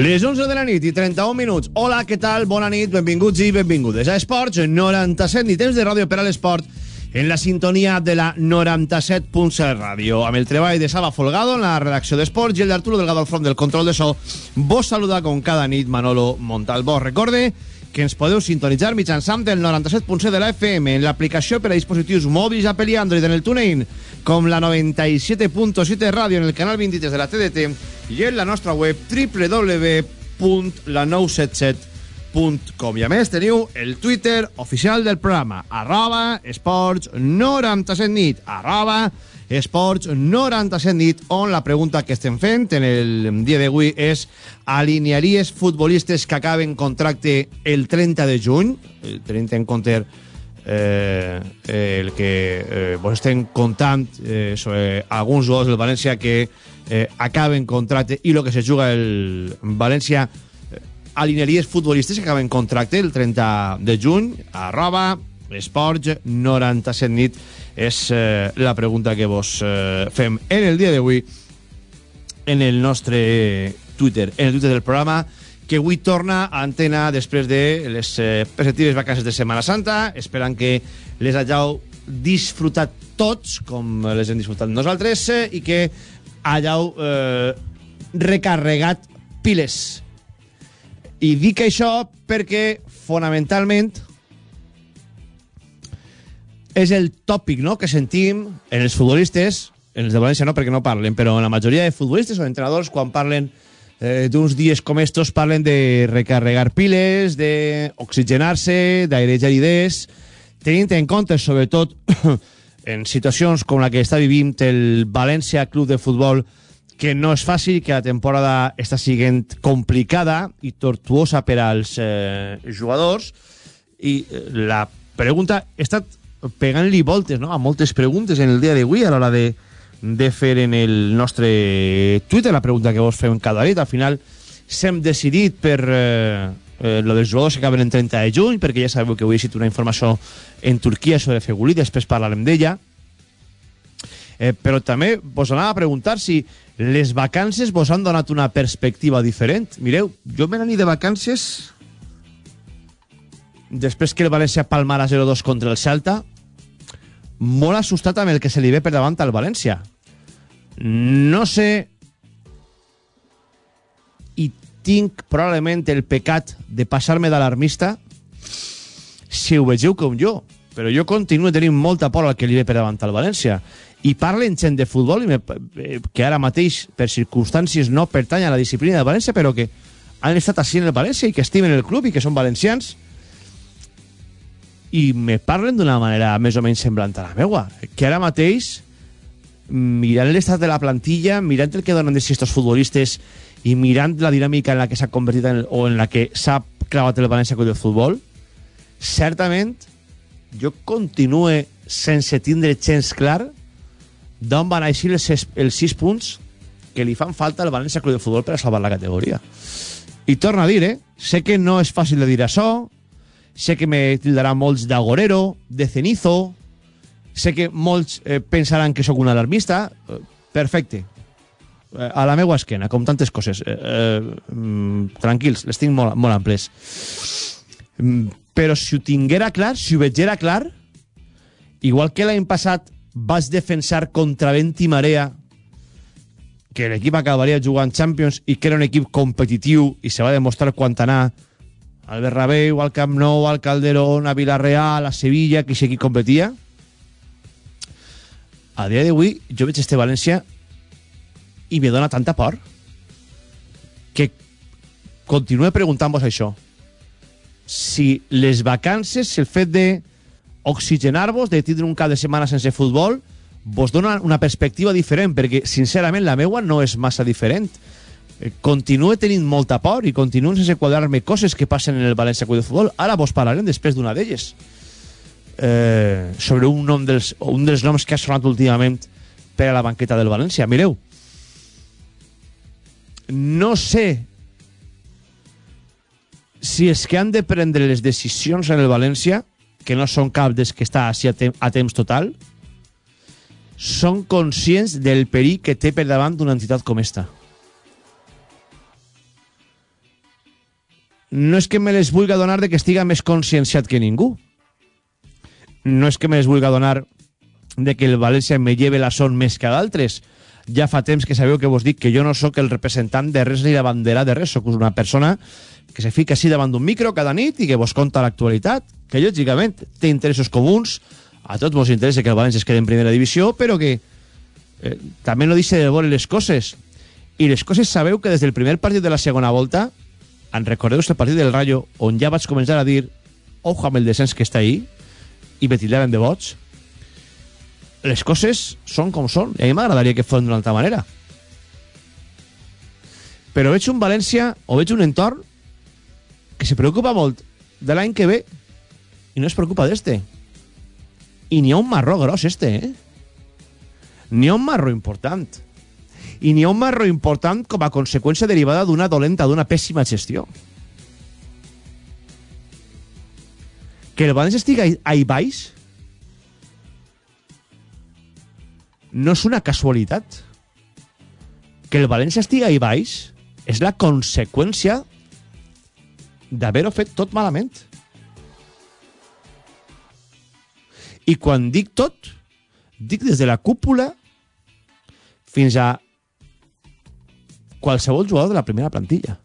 Les 11 de la nit i 31 minuts. Hola, què tal? Bona nit, benvinguts i benvingudes a Esports 97 ni temps de ràdio per a l'esport en la sintonia de la 97.7 ràdio. Amb el treball de Salva Folgado en la redacció d'Esports i el d'Arturo Delgado al front del control de so, vos saluda com cada nit Manolo Montalbó. Recorde que ens podeu sintonitzar mitjançant el 97.7 de la FM en l'aplicació per a dispositius mòbils Apple i Android en el TuneIn com la 97.7 ràdio en el canal 23 de la TDT i en la nostra web www.la977.com i a més teniu el Twitter oficial del programa arroba esports 97 nit arroba Esports 97 nit, on la pregunta que estem fent en el dia d'avui és alinearies futbolistes que acaben contracte el 30 de juny, tenint en compte eh, el que eh, vos estem contant eh, sobre alguns jugadors del València que eh, acaben contracte i el que se juga el València eh, alinearies futbolistes que acaben contracte el 30 de juny? Arroba esports 97 nit és eh, la pregunta que vos eh, fem en el dia d'avui en el nostre Twitter, en el Twitter del programa, que avui torna a antena després de les eh, preceptives vacances de Setmana Santa, esperant que les hàgiu disfrutat tots, com les hem disfrutat nosaltres, eh, i que hàgiu eh, recarregat piles. I dic això perquè, fonamentalment, és el tòpic no, que sentim en els futbolistes, en els de València no perquè no parlen, però en la majoria de futbolistes o entrenadors quan parlen eh, d'uns dies com estos parlen de recarregar piles, d'oxigenar-se, d'airejar idees, tenint en compte sobretot en situacions com la que està vivint el València Club de Futbol que no és fàcil, que la temporada està siguent complicada i tortuosa per als eh, jugadors. I eh, la pregunta ha estat pegant-li voltes no? a moltes preguntes en el dia d'avui a l'hora de, de fer en el nostre Twitter la pregunta que vos fem cada nit. Al final s'hem decidit per eh, eh, lo dels jugadors que acaben en 30 de juny, perquè ja sabeu que avui he citat una informació en Turquia sobre Fegulí, després parlarem d'ella. Eh, però també vos anava a preguntar si les vacances vos han donat una perspectiva diferent. Mireu, jo me n'anir de vacances després que el València palmara 0-2 contra el Celta, molt assustat amb el que se li ve per davant al València. No sé i tinc probablement el pecat de passar-me d'alarmista si ho vegeu com jo, però jo continuo tenint molta por al que li ve per davant al València. I parlen gent de futbol i me, que ara mateix, per circumstàncies, no pertany a la disciplina de València, però que han estat així en el València i que estimen el club i que són valencians i me parlen d'una manera més o menys semblant a la meua, que ara mateix mirant l'estat de la plantilla, mirant el que donen de si estos futbolistes i mirant la dinàmica en la que s'ha convertit en, o en la que s'ha clavat el València Club de Futbol, certament jo continue sense tindre gens clar d'on van aixir els, els sis punts que li fan falta al València Club de Futbol per a salvar la categoria. I torno a dir, eh? Sé que no és fàcil de dir això, sé que me tildarà molts d'agorero, de cenizo, sé que molts eh, pensaran que sóc un alarmista, eh, perfecte, eh, a la meva esquena, com tantes coses. Eh, eh, mm, tranquils, les tinc molt, molt amples. Mm, però si ho tinguera clar, si ho vegera clar, igual que l'any passat vaig defensar contra vent i marea que l'equip acabaria jugant Champions i que era un equip competitiu i se va demostrar quan anar al Bernabéu, al Camp Nou, al Calderón, a Villarreal, a Sevilla, que aquí competia. A dia d'avui jo veig este València i me dona tanta por que continuo preguntant-vos això. Si les vacances, el fet de oxigenar-vos, de tindre un cap de setmana sense futbol, vos dona una perspectiva diferent, perquè, sincerament, la meua no és massa diferent. Continuo tenint molta por i continuo sense quadrar-me coses que passen en el València Club de Futbol. Ara vos parlarem després d'una d'elles. Eh, sobre un, nom dels, un dels noms que ha sonat últimament per a la banqueta del València. Mireu, no sé si és que han de prendre les decisions en el València, que no són cap des que està així a, tem a temps total, són conscients del perill que té per davant d'una entitat com esta. No és que me les vulgui donar de que estiga més conscienciat que ningú. No és que me les vulgui donar de que el València me lleve la son més que d'altres. Ja fa temps que sabeu que vos dic que jo no sóc el representant de res ni la bandera de res, sóc una persona que se fica així davant d'un micro cada nit i que vos conta l'actualitat, que lògicament té interessos comuns, a tots vos interessa que el València es quede en primera divisió, però que eh, també no deixa de veure les coses. I les coses sabeu que des del primer partit de la segona volta, en recordeu el partit del Rayo, on ja vaig començar a dir ojo amb el descens que està ahí, i me tildaven de boig, les coses són com són, i a mi m'agradaria que fos d'una altra manera. Però veig un València, o veig un entorn, que se preocupa molt de l'any que ve i no es preocupa d'este. I n'hi ha un marró gros, este, eh? N'hi ha un marró important. I n'hi ha un marró important com a conseqüència derivada d'una dolenta, d'una pèssima gestió. Que el València estigui ahí baix no és una casualitat. Que el València estigui ahí baix és la conseqüència d'haver-ho fet tot malament. I quan dic tot, dic des de la cúpula fins a qualsevol jugador de la primera plantilla.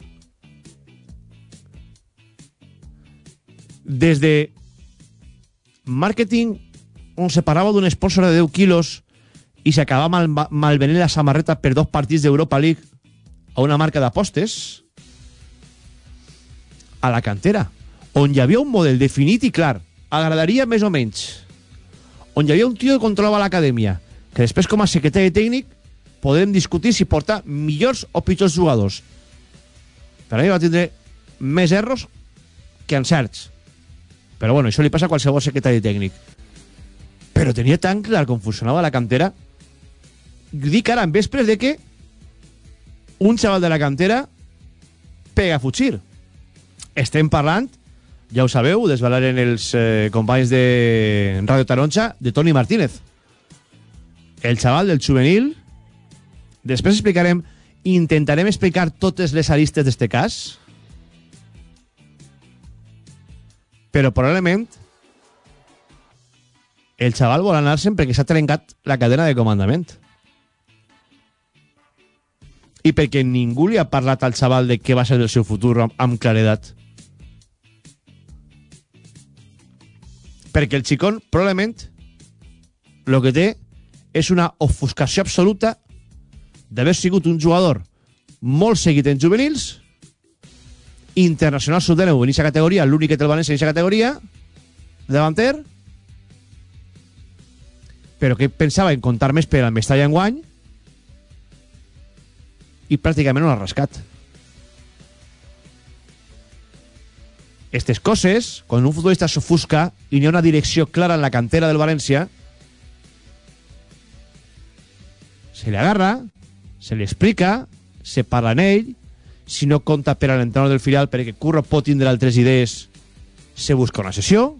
Des de màrqueting on se parava d'un de 10 quilos i s'acabava mal, malvenent la samarreta per dos partits d'Europa League a una marca d'apostes a la cantera, on hi havia un model definit i clar, agradaria més o menys, on hi un tio que controlava l'acadèmia, que després com a secretari tècnic podem discutir si porta millors o pitjors jugadors. Per mi va tindre més erros que encerts. Però bueno, això li passa a qualsevol secretari tècnic. Però tenia tan clar com funcionava la cantera dic ara en vespres de que un xaval de la cantera pega a fugir. Estem parlant, ja ho sabeu, desvalaren els eh, companys de Radio Taronja, de Toni Martínez. El xaval del juvenil. Després explicarem, intentarem explicar totes les aristes d'este cas. Però probablement el xaval vol anar-se'n perquè s'ha trencat la cadena de comandament i perquè ningú li ha parlat al xaval de què va ser el seu futur amb, amb claredat. Perquè el xicón, probablement, el que té és una ofuscació absoluta d'haver sigut un jugador molt seguit en juvenils, internacional sud-dèneu en aquesta categoria, l'únic que té el València en aquesta categoria, davanter, però que pensava en comptar més per al Mestalla en guany, i pràcticament no l'ha rascat. Estes coses, quan un futbolista s'ofusca i n'hi ha una direcció clara en la cantera del València, se li agarra, se li explica, se parla en ell, si no compta per a l'entrenador del filial perquè Curro pot tindre altres idees, se busca una sessió,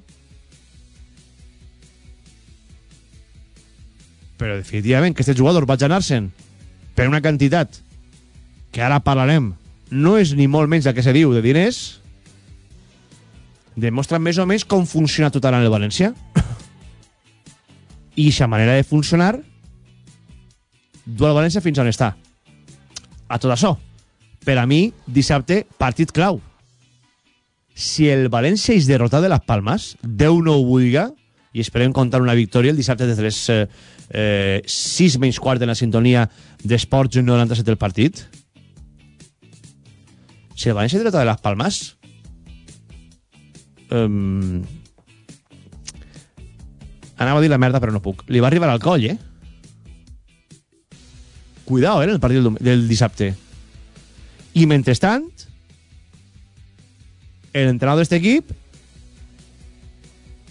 però definitivament que aquest jugador vaig anar-se'n per una quantitat que ara parlarem, no és ni molt menys el que se diu de diners, demostra més o menys com funciona tot ara en el València. I aquesta manera de funcionar du el València fins on està. A tot això, per a mi, dissabte, partit clau. Si el València és derrotat de les Palmes, Déu no ho vulga, i esperem contar una victòria el dissabte des de les eh, eh, 6 menys quart en la sintonia d'Esports 97 del partit, si el València trata de les Palmes um, anava a dir la merda però no puc li va arribar al coll eh cuidado, eh, el partit del, del dissabte. I mentrestant, l'entrenador d'aquest equip,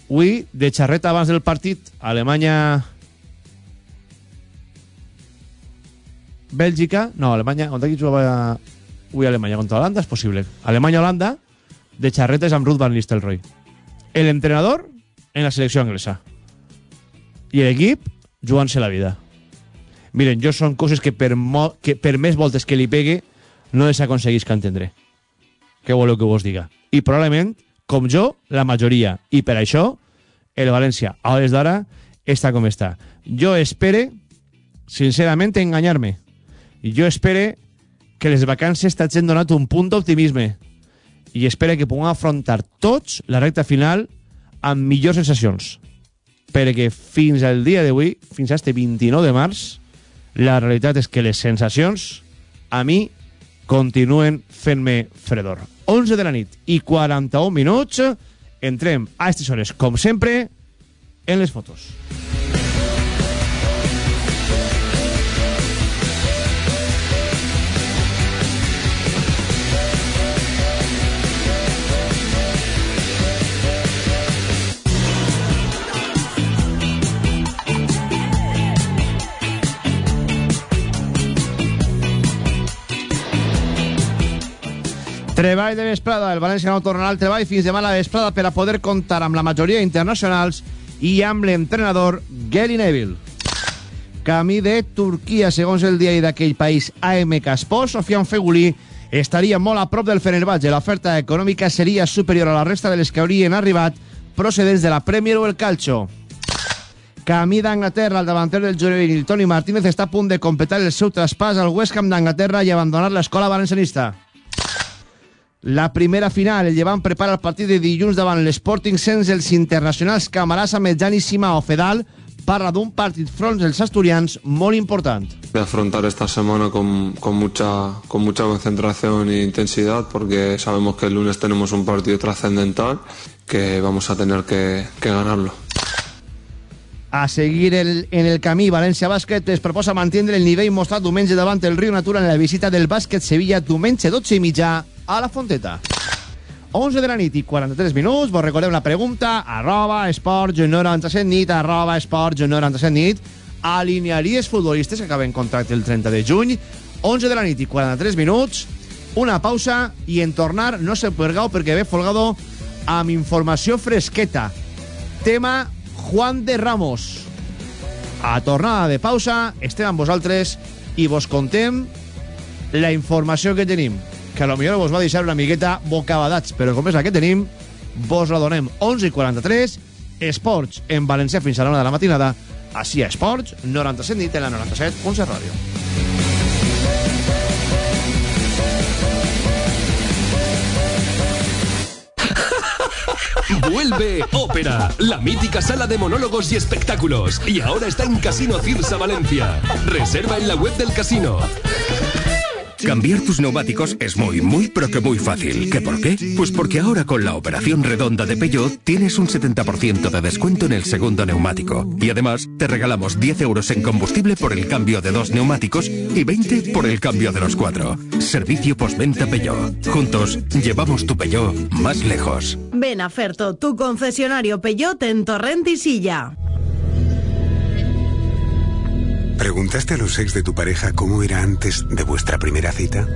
avui, de xarreta abans del partit, Alemanya... Bèlgica, no, Alemanya, on aquí jugava avui Alemanya contra Holanda, és possible. Alemanya-Holanda, de xarretes amb Ruth Van Nistelrooy. El entrenador en la selecció anglesa. I l'equip jugant-se la vida. Miren, jo són coses que per, mo que per més voltes que li pegue no les aconseguís que entendré. Què voleu que vos diga? I probablement, com jo, la majoria. I per això, el València, a hores d'ara, està com està. Jo espere, sincerament, enganyar-me. Jo espere que les vacances t'hagin donat un punt d'optimisme i espere que puguem afrontar tots la recta final amb millors sensacions. Perquè fins al dia d'avui, fins a este 29 de març, la realitat és que les sensacions, a mi, continuen fent-me fredor. 11 de la nit i 41 minuts, entrem a aquestes hores, com sempre, en les fotos. Treball de vesprada. El València no tornarà al treball fins demà a la vesprada per a poder comptar amb la majoria internacionals i amb l'entrenador Gary Neville. Camí de Turquia, segons el diari d'aquell país AMK Sports, Sofian Feguli estaria molt a prop del Fenerbahce. L'oferta econòmica seria superior a la resta de les que haurien arribat procedents de la Premier o el Calcio. Camí d'Anglaterra, el davanter del juvenil Toni Martínez està a punt de completar el seu traspàs al West Ham d'Anglaterra i abandonar l'escola valencianista. La primera final, el Llevant prepara el partit de dilluns davant l'Sporting sense els internacionals Camarasa, Medjani, Sima o Fedal parla d'un partit front dels asturians molt important. De afrontar esta semana con, con, mucha, con mucha concentración e intensidad porque sabemos que el lunes tenemos un partido trascendental que vamos a tener que, que ganarlo. A seguir el, en el camí, València Bàsquet es proposa mantenir el nivell mostrat diumenge davant el Riu Natura en la visita del bàsquet Sevilla diumenge 12 i mitjà a la Fonteta. 11 de la nit i 43 minuts, vos recordem la pregunta, arroba esports 97 nit, arroba esports 97 nit, alinearies futbolistes que acaben contracte el 30 de juny, 11 de la nit i 43 minuts, una pausa i en tornar no se pergau perquè ve Folgado amb informació fresqueta. Tema Juan de Ramos. A tornada de pausa, estem amb vosaltres i vos contem la informació que tenim que a lo millor vos va deixar una miqueta bocabadats, però com és la que tenim, vos la donem 11 i 43, Esports en València fins a la 1 de la matinada, així a Esports, 97 nit en la 97.7 Ràdio. Vuelve Ópera, la mítica sala de monólogos y espectáculos. Y ahora está en Casino Cirsa Valencia. Reserva en la web del casino. Cambiar tus neumáticos es muy, muy, pero que muy fácil. ¿Qué por qué? Pues porque ahora con la operación redonda de Peugeot tienes un 70% de descuento en el segundo neumático. Y además te regalamos 10 euros en combustible por el cambio de dos neumáticos y 20 por el cambio de los cuatro. Servicio postventa Peugeot. Juntos llevamos tu Peugeot más lejos. Ven a Ferto, tu concesionario Peugeot en Torrent y Silla. ¿Preguntaste a los ex de tu pareja cómo era antes de vuestra primera cita?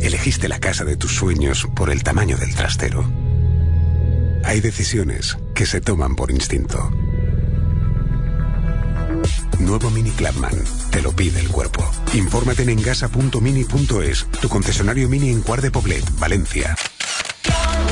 ¿Elegiste la casa de tus sueños por el tamaño del trastero? Hay decisiones que se toman por instinto. Nuevo Mini Clubman. Te lo pide el cuerpo. Infórmate en engasa.mini.es, tu concesionario mini en Cuart de Poblet, Valencia.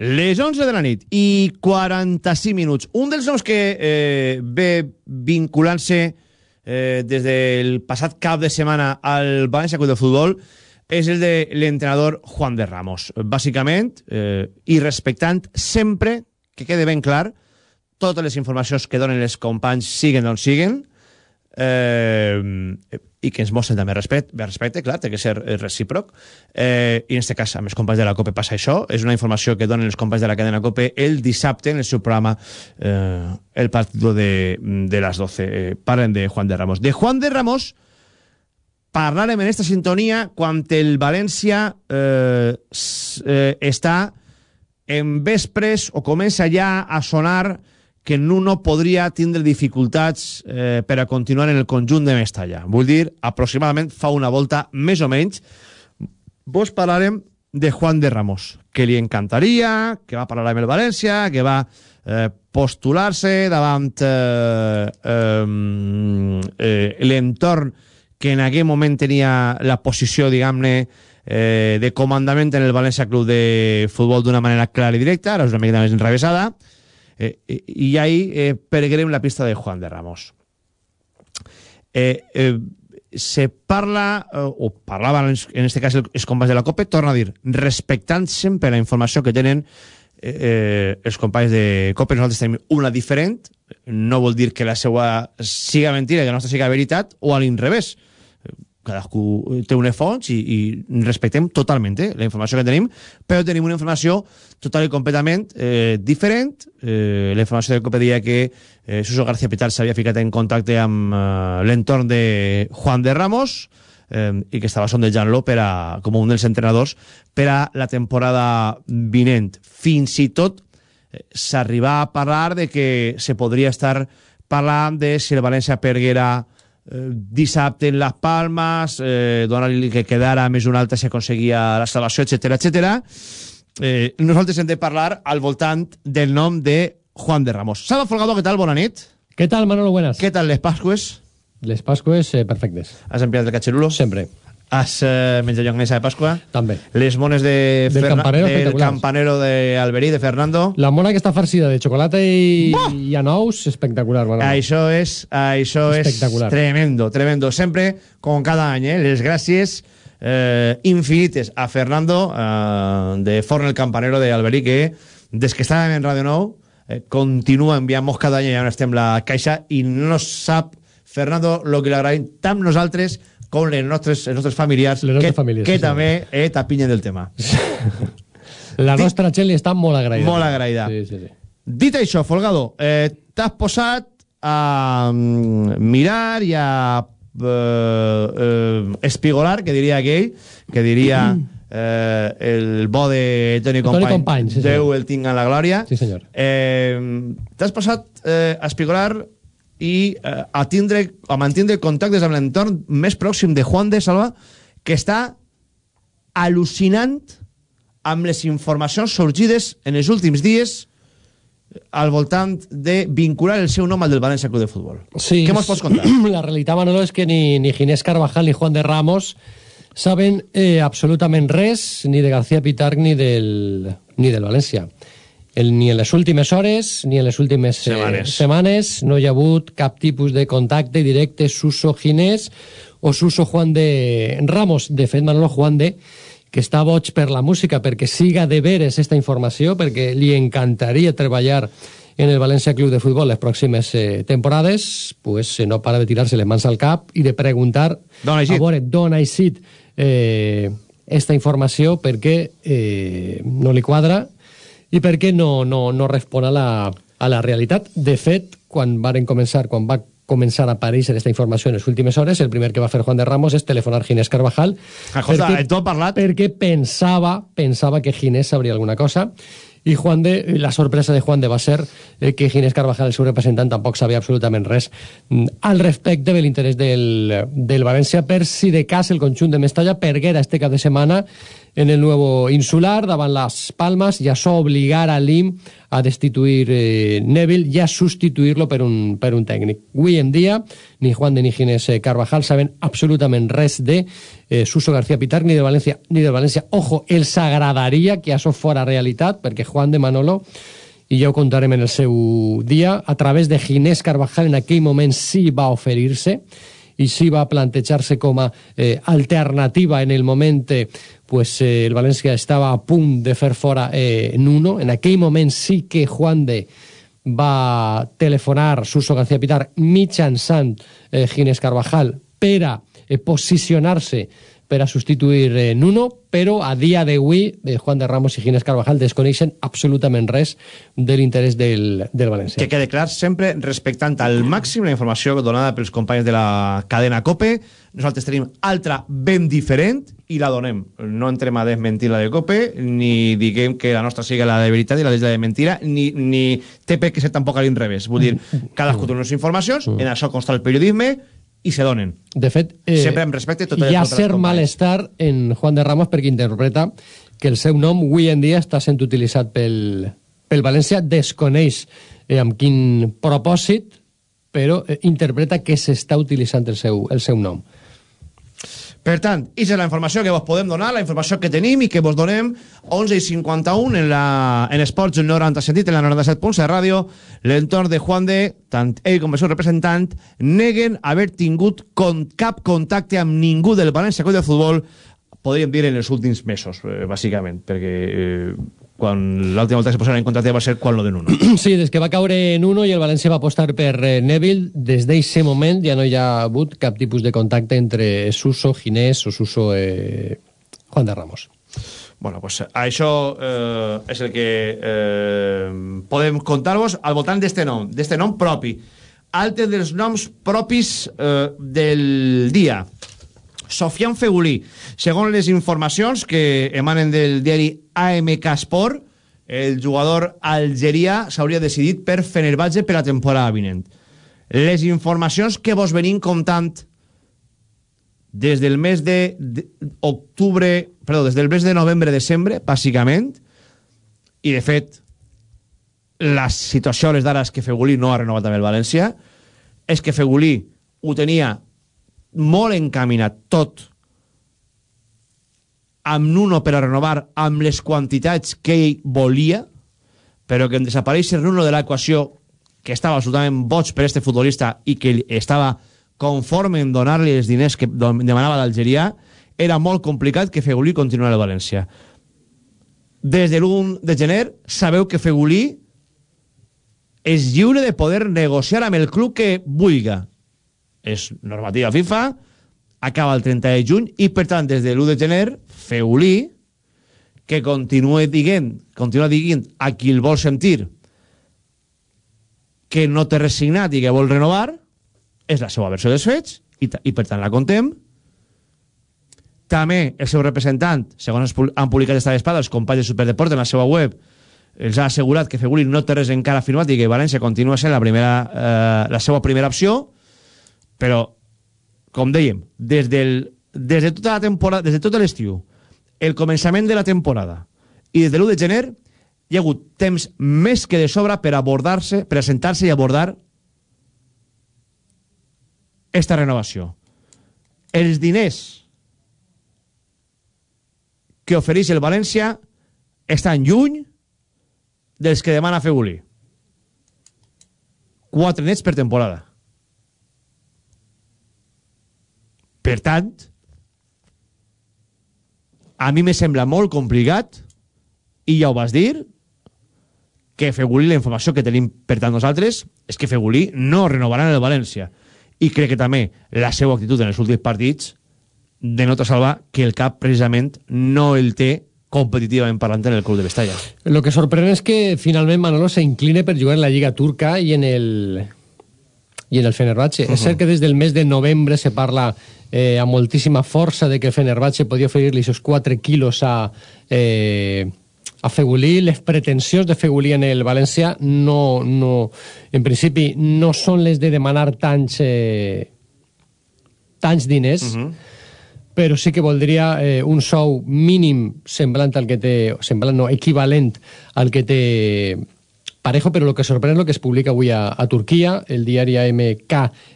Les 11 de la nit i 45 minuts. Un dels noms que eh, ve vinculant-se eh, des del passat cap de setmana al València Club de Futbol és el de l'entrenador Juan de Ramos. Bàsicament, eh, i respectant sempre, que quede ben clar, totes les informacions que donen els companys, siguen on siguen, eh, i que ens mostren també respecte, respecte clar, té que ser eh, recíproc. Eh, I en aquest cas, amb els companys de la COPE passa això. És una informació que donen els companys de la cadena COPE el dissabte en el seu programa eh, El Partido de, de les 12. Eh, parlen de Juan de Ramos. De Juan de Ramos parlarem en esta sintonia quan el València eh, eh, està en vespres o comença ja a sonar que Nuno podria tindre dificultats eh, per a continuar en el conjunt de Mestalla. Vull dir, aproximadament fa una volta més o menys. Vos parlarem de Juan de Ramos, que li encantaria, que va parlar amb el València, que va eh, postular-se davant eh, eh, eh, l'entorn que en aquell moment tenia la posició, diguem-ne, eh, de comandament en el València Club de Futbol d'una manera clara i directa, ara és una mica més enrevesada, eh, i ahí eh, perguerem la pista de Juan de Ramos. Eh, eh, se parla, eh, o parlaven en este cas els companys de la COPE, torna a dir, respectant sempre la informació que tenen eh, eh, els companys de COPE, nosaltres tenim una diferent, no vol dir que la seva siga mentira que la nostra siga veritat, o a l'inrevés. Cadascú té unes fonts i, i respectem totalment eh, la informació que tenim, però tenim una informació total i completament eh, diferent. Eh, la informació del COPE deia que eh, Suso García Pitar s'havia ficat en contacte amb eh, l'entorn de Juan de Ramos eh, i que estava sondejant-lo per a, com un dels entrenadors per a la temporada vinent. Fins i tot eh, s'arriba a parlar de que se podria estar parlant de si el València perguera eh, dissabte en Las Palmas, eh, donar-li que quedara més un alta si aconseguia la salvació, etc etc. Eh, nosaltres hem de parlar al voltant del nom de Juan de Ramos. Salva Folgado, què tal? Bona nit. ¿Qué tal, Manolo? Buenas. Què tal les Pasques? Les Pascues eh, perfectes. Has enviat el catxerulo? Sempre. Has eh, menjat llonganissa de Pasqua? També. Les mones de Del Ferna- campanero del campanero de Alberí, de Fernando. La mona que està farcida de xocolata i, i anous, espectacular, Manolo. Això és, això és tremendo, tremendo. Sempre, com cada any, eh, les gràcies eh, infinites a Fernando eh, de Forn el Campanero de Alberí, que des que estàvem en Radio Nou eh, continua enviant-nos cada any ja on estem la caixa i no sap Fernando lo que li agraïm tant nosaltres com les nostres, els nostres familiars Les nostres que, famílies, que sí, també eh, tapinyen del tema. La nostra Txeli està molt agraïda. Molt agraïda. Sí, sí, sí. Dit això, Folgado, eh, t'has posat a mm, mirar i a eh, eh, espigolar, que diria aquell, que diria eh, el bo de Toni Toni Company, Company, sí, Déu senyor. el tinga en la glòria. Sí, senyor. Eh, t'has posat eh, a espigolar i eh, a, tindre, a mantindre contactes amb l'entorn més pròxim de Juan de Salva, que està al·lucinant amb les informacions sorgides en els últims dies al voltant de vincular el seu nom al del València Club de Futbol. Sí, Què mos pots contar? La realitat, Manolo, és que ni, ni Ginés Carvajal ni Juan de Ramos saben eh, absolutament res ni de García Pitar ni del, ni del València. El, ni en les últimes hores ni en les últimes eh, Setmanes. setmanes no hi ha hagut cap tipus de contacte directe Suso Ginés o Suso Juan de Ramos. De fet, Manolo Juan de que està boig per la música perquè siga de veres esta informació, perquè li encantaria treballar en el València Club de Futbol les pròximes eh, temporades, pues eh, no para de tirar-se les mans al cap i de preguntar D'on ha eixit? a veure d'on ha eixit eh, esta informació perquè eh, no li quadra i perquè no, no, no respon a la, a la realitat. De fet, quan varen començar, quan va començar a aparèixer aquesta informació en les últimes hores, el primer que va fer Juan de Ramos és telefonar Ginés Carvajal Escolta, eh, tu has parlat? perquè pensava, pensava que Ginés sabria alguna cosa i Juan de, la sorpresa de Juan de va ser eh, que Ginés Carvajal, el seu representant, tampoc sabia absolutament res mm, al respecte de l'interès del, del València per si de cas el conjunt de Mestalla perguera este cap de setmana en el nuevo insular davant les Palmes i això obligar a l'IM a destituir eh, Neville i a substituir-lo per, un, per un tècnic. Avui en dia ni Juan de ni Ginés eh, Carvajal saben absolutament res de eh, Suso García Pitar ni de València ni de València. Ojo, els agradaria que això fora realitat perquè Juan de Manolo i ja ho contarem en el seu dia, a través de Ginés Carvajal en aquell moment sí va oferir-se i sí va plantejar-se com a eh, alternativa en el moment eh, pues, eh, el València estava a punt de fer fora eh, Nuno. En aquell moment sí que Juan de va telefonar Suso García Pitar mitjançant eh, Gines Carvajal per a eh, posicionar-se per a substituir eh, Nuno, però a dia d'avui eh, Juan de Ramos i Gines Carvajal desconeixen absolutament res de l'interès del, del València. Que quede clar sempre respectant al màxim la informació donada pels companys de la cadena COPE. Nosaltres tenim altra ben diferent i la donem. No entrem a desmentir la de COPE, ni diguem que la nostra siga la de veritat i la de la de mentira, ni, ni té per què ser tampoc a l'inrevés. Vull dir, cadascú té unes informacions, en això consta el periodisme, i se donen. De fet, eh, Sempre amb respecte a totes hi ha cert malestar en Juan de Ramos perquè interpreta que el seu nom avui en dia està sent utilitzat pel, pel València, desconeix eh, amb quin propòsit, però eh, interpreta que s'està utilitzant el seu, el seu nom. Per tant, aquesta és la informació que vos podem donar, la informació que tenim i que vos donem. 11 i 51 en, la, en Esports 90 sentit, en la 97 punts de ràdio, l'entorn de Juan de, tant ell com el seu representant, neguen haver tingut con, cap contacte amb ningú del València Club de Futbol, podríem dir en els últims mesos, eh, bàsicament, perquè eh, quan l'última volta que se posaran en contacte va ser quan lo de Nuno. Sí, des que va caure en uno i el València va apostar per eh, Neville, des d'aquest moment ja no hi ha hagut cap tipus de contacte entre Suso, Ginés o Suso eh, Juan de Ramos. Bueno, pues això eh, és el que eh, podem contar-vos al voltant d'este nom, d'este nom propi. Altre dels noms propis eh, del dia. Sofian Fegulí. Segons les informacions que emanen del diari AMK Sport, el jugador algerià s'hauria decidit per Fenerbahce per la temporada vinent. Les informacions que vos venim contant des del mes de, octubre, perdó, des del mes de novembre-desembre, bàsicament, i de fet, la situació a les d'ara que Fegulí no ha renovat amb el València, és que Fegulí ho tenia molt encaminat tot amb Nuno per a renovar amb les quantitats que ell volia, però que en desaparèixer Nuno de l'equació, que estava absolutament boig per este futbolista i que estava conforme en donar-li els diners que demanava d'Algeria, era molt complicat que Fegulí continuara al València. Des de l'1 de gener sabeu que Fegulí és lliure de poder negociar amb el club que vulga. És normativa FIFA, acaba el 30 de juny i, per tant, des de l'1 de gener, Feulí, que continua dient, continua dient a qui el vol sentir que no té resignat i que vol renovar, és la seva versió dels fets i, i per tant la contem. També el seu representant, segons han publicat esta vesprada els companys de Superdeport en la seva web, els ha assegurat que Feguli no té res encara firmat i que València continua sent la, primera, eh, la seva primera opció, però, com dèiem, des, del, des de tota la temporada, des de tot l'estiu, el començament de la temporada i des de l'1 de gener hi ha hagut temps més que de sobra per abordar-se, per assentar-se i abordar esta renovació. Els diners que ofereix el València estan lluny dels que demana Fegulí. Quatre nets per temporada. Per tant, a mi me sembla molt complicat, i ja ho vas dir, que Fegulí, la informació que tenim per tant nosaltres, és que Fegulí no renovarà en el València. I crec que també la seva actitud en els últims partits denota salvar que el cap precisament no el té competitivament parlant en el club de Vestalla. Lo que sorprèn és que finalment Manolo se incline per jugar en la Lliga Turca i en el i en el Fenerbahce. Uh -huh. És cert que des del mes de novembre se parla eh, amb moltíssima força de que Fenerbahce podia oferir-li esos 4 quilos a, eh, a Fegulí. Les pretensions de Fegulí en el València no, no, en principi no són les de demanar tants, eh, tants diners, uh -huh però sí que voldria eh, un sou mínim semblant al que té, semblant no, equivalent al que té Parejo, però el que sorprèn és el que es publica avui a, a Turquia, el diari AMK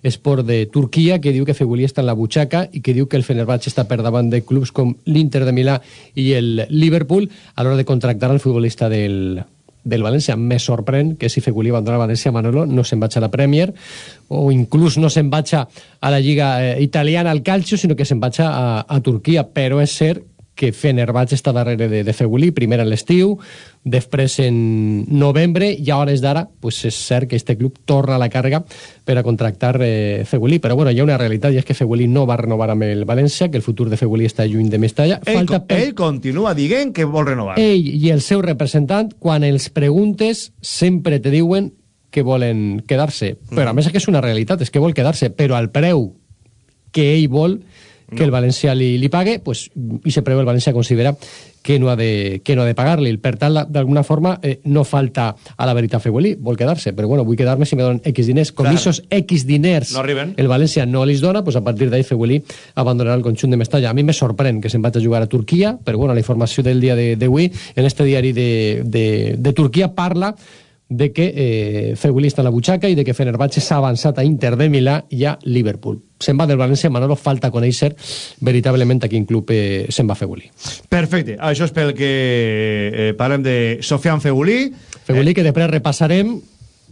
Sport de Turquia, que diu que Fegulí està en la butxaca i que diu que el Fenerbahce està per davant de clubs com l'Inter de Milà i el Liverpool a l'hora de contractar al futbolista del, del València me sorprèn que si Fegulí abandona el València, Manolo, no se'n vaig a la Premier o inclús no se'n vaig a la Lliga eh, Italiana, al Calcio, sinó que se'n vaig a, a Turquia. Però és cert que Fenerbahce està darrere de, de Fegulí, primer en l'estiu, després en novembre, i a hores d'ara pues és cert que este club torna a la càrrega per a contractar eh, Fegulí. Però bueno, hi ha una realitat, i és que Fegulí no va renovar amb el València, que el futur de Fegulí està lluny de Mestalla. Ell, Falta per... ell continua dient que vol renovar. Ell i el seu representant, quan els preguntes, sempre te diuen que volen quedar-se. Però a més és que és una realitat, és que vol quedar-se, però al preu que ell vol que no. el València li, li pague, pues, i se preu el València considera que no ha de, que no ha de pagar-li. Per tant, d'alguna forma, eh, no falta a la veritat Fegulí, vol quedar-se, però bueno, vull quedar-me si me donen X diners. Com claro. X diners no arriben. el València no li dona, pues a partir d'ahí Fegulí abandonarà el conjunt de Mestalla. A mi me sorprèn que se'n vaig a jugar a Turquia, però bueno, la informació del dia d'avui, en este diari de, de, de Turquia parla de que eh, Feguli està en la butxaca i de que Fenerbahce s'ha avançat a Inter de Milà i a Liverpool. Se'n va del València, Manolo, falta conèixer veritablement a quin club eh, se'n va Feguli. Perfecte, això és pel que eh, parlem de Sofian Feguli. Feguli, eh... que després repassarem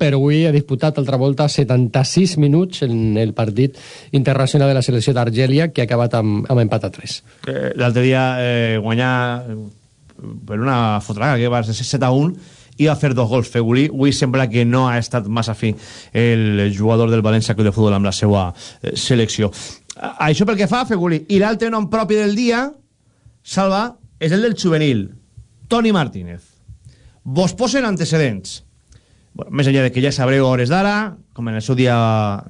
però avui ha disputat altra volta 76 minuts en el partit internacional de la selecció d'Argèlia que ha acabat amb, amb empat a 3. Eh, L'altre dia eh, guanyar per una fotraga que va ser 7 a 1 i va fer dos gols Fegulí. Avui sembla que no ha estat massa fi el jugador del València Club de Futbol amb la seva eh, selecció. Això pel que fa a Fegulí. I l'altre nom propi del dia, Salva, és el del juvenil, Toni Martínez. Vos posen antecedents. Bueno, més enllà de que ja sabreu hores d'ara, com en el seu dia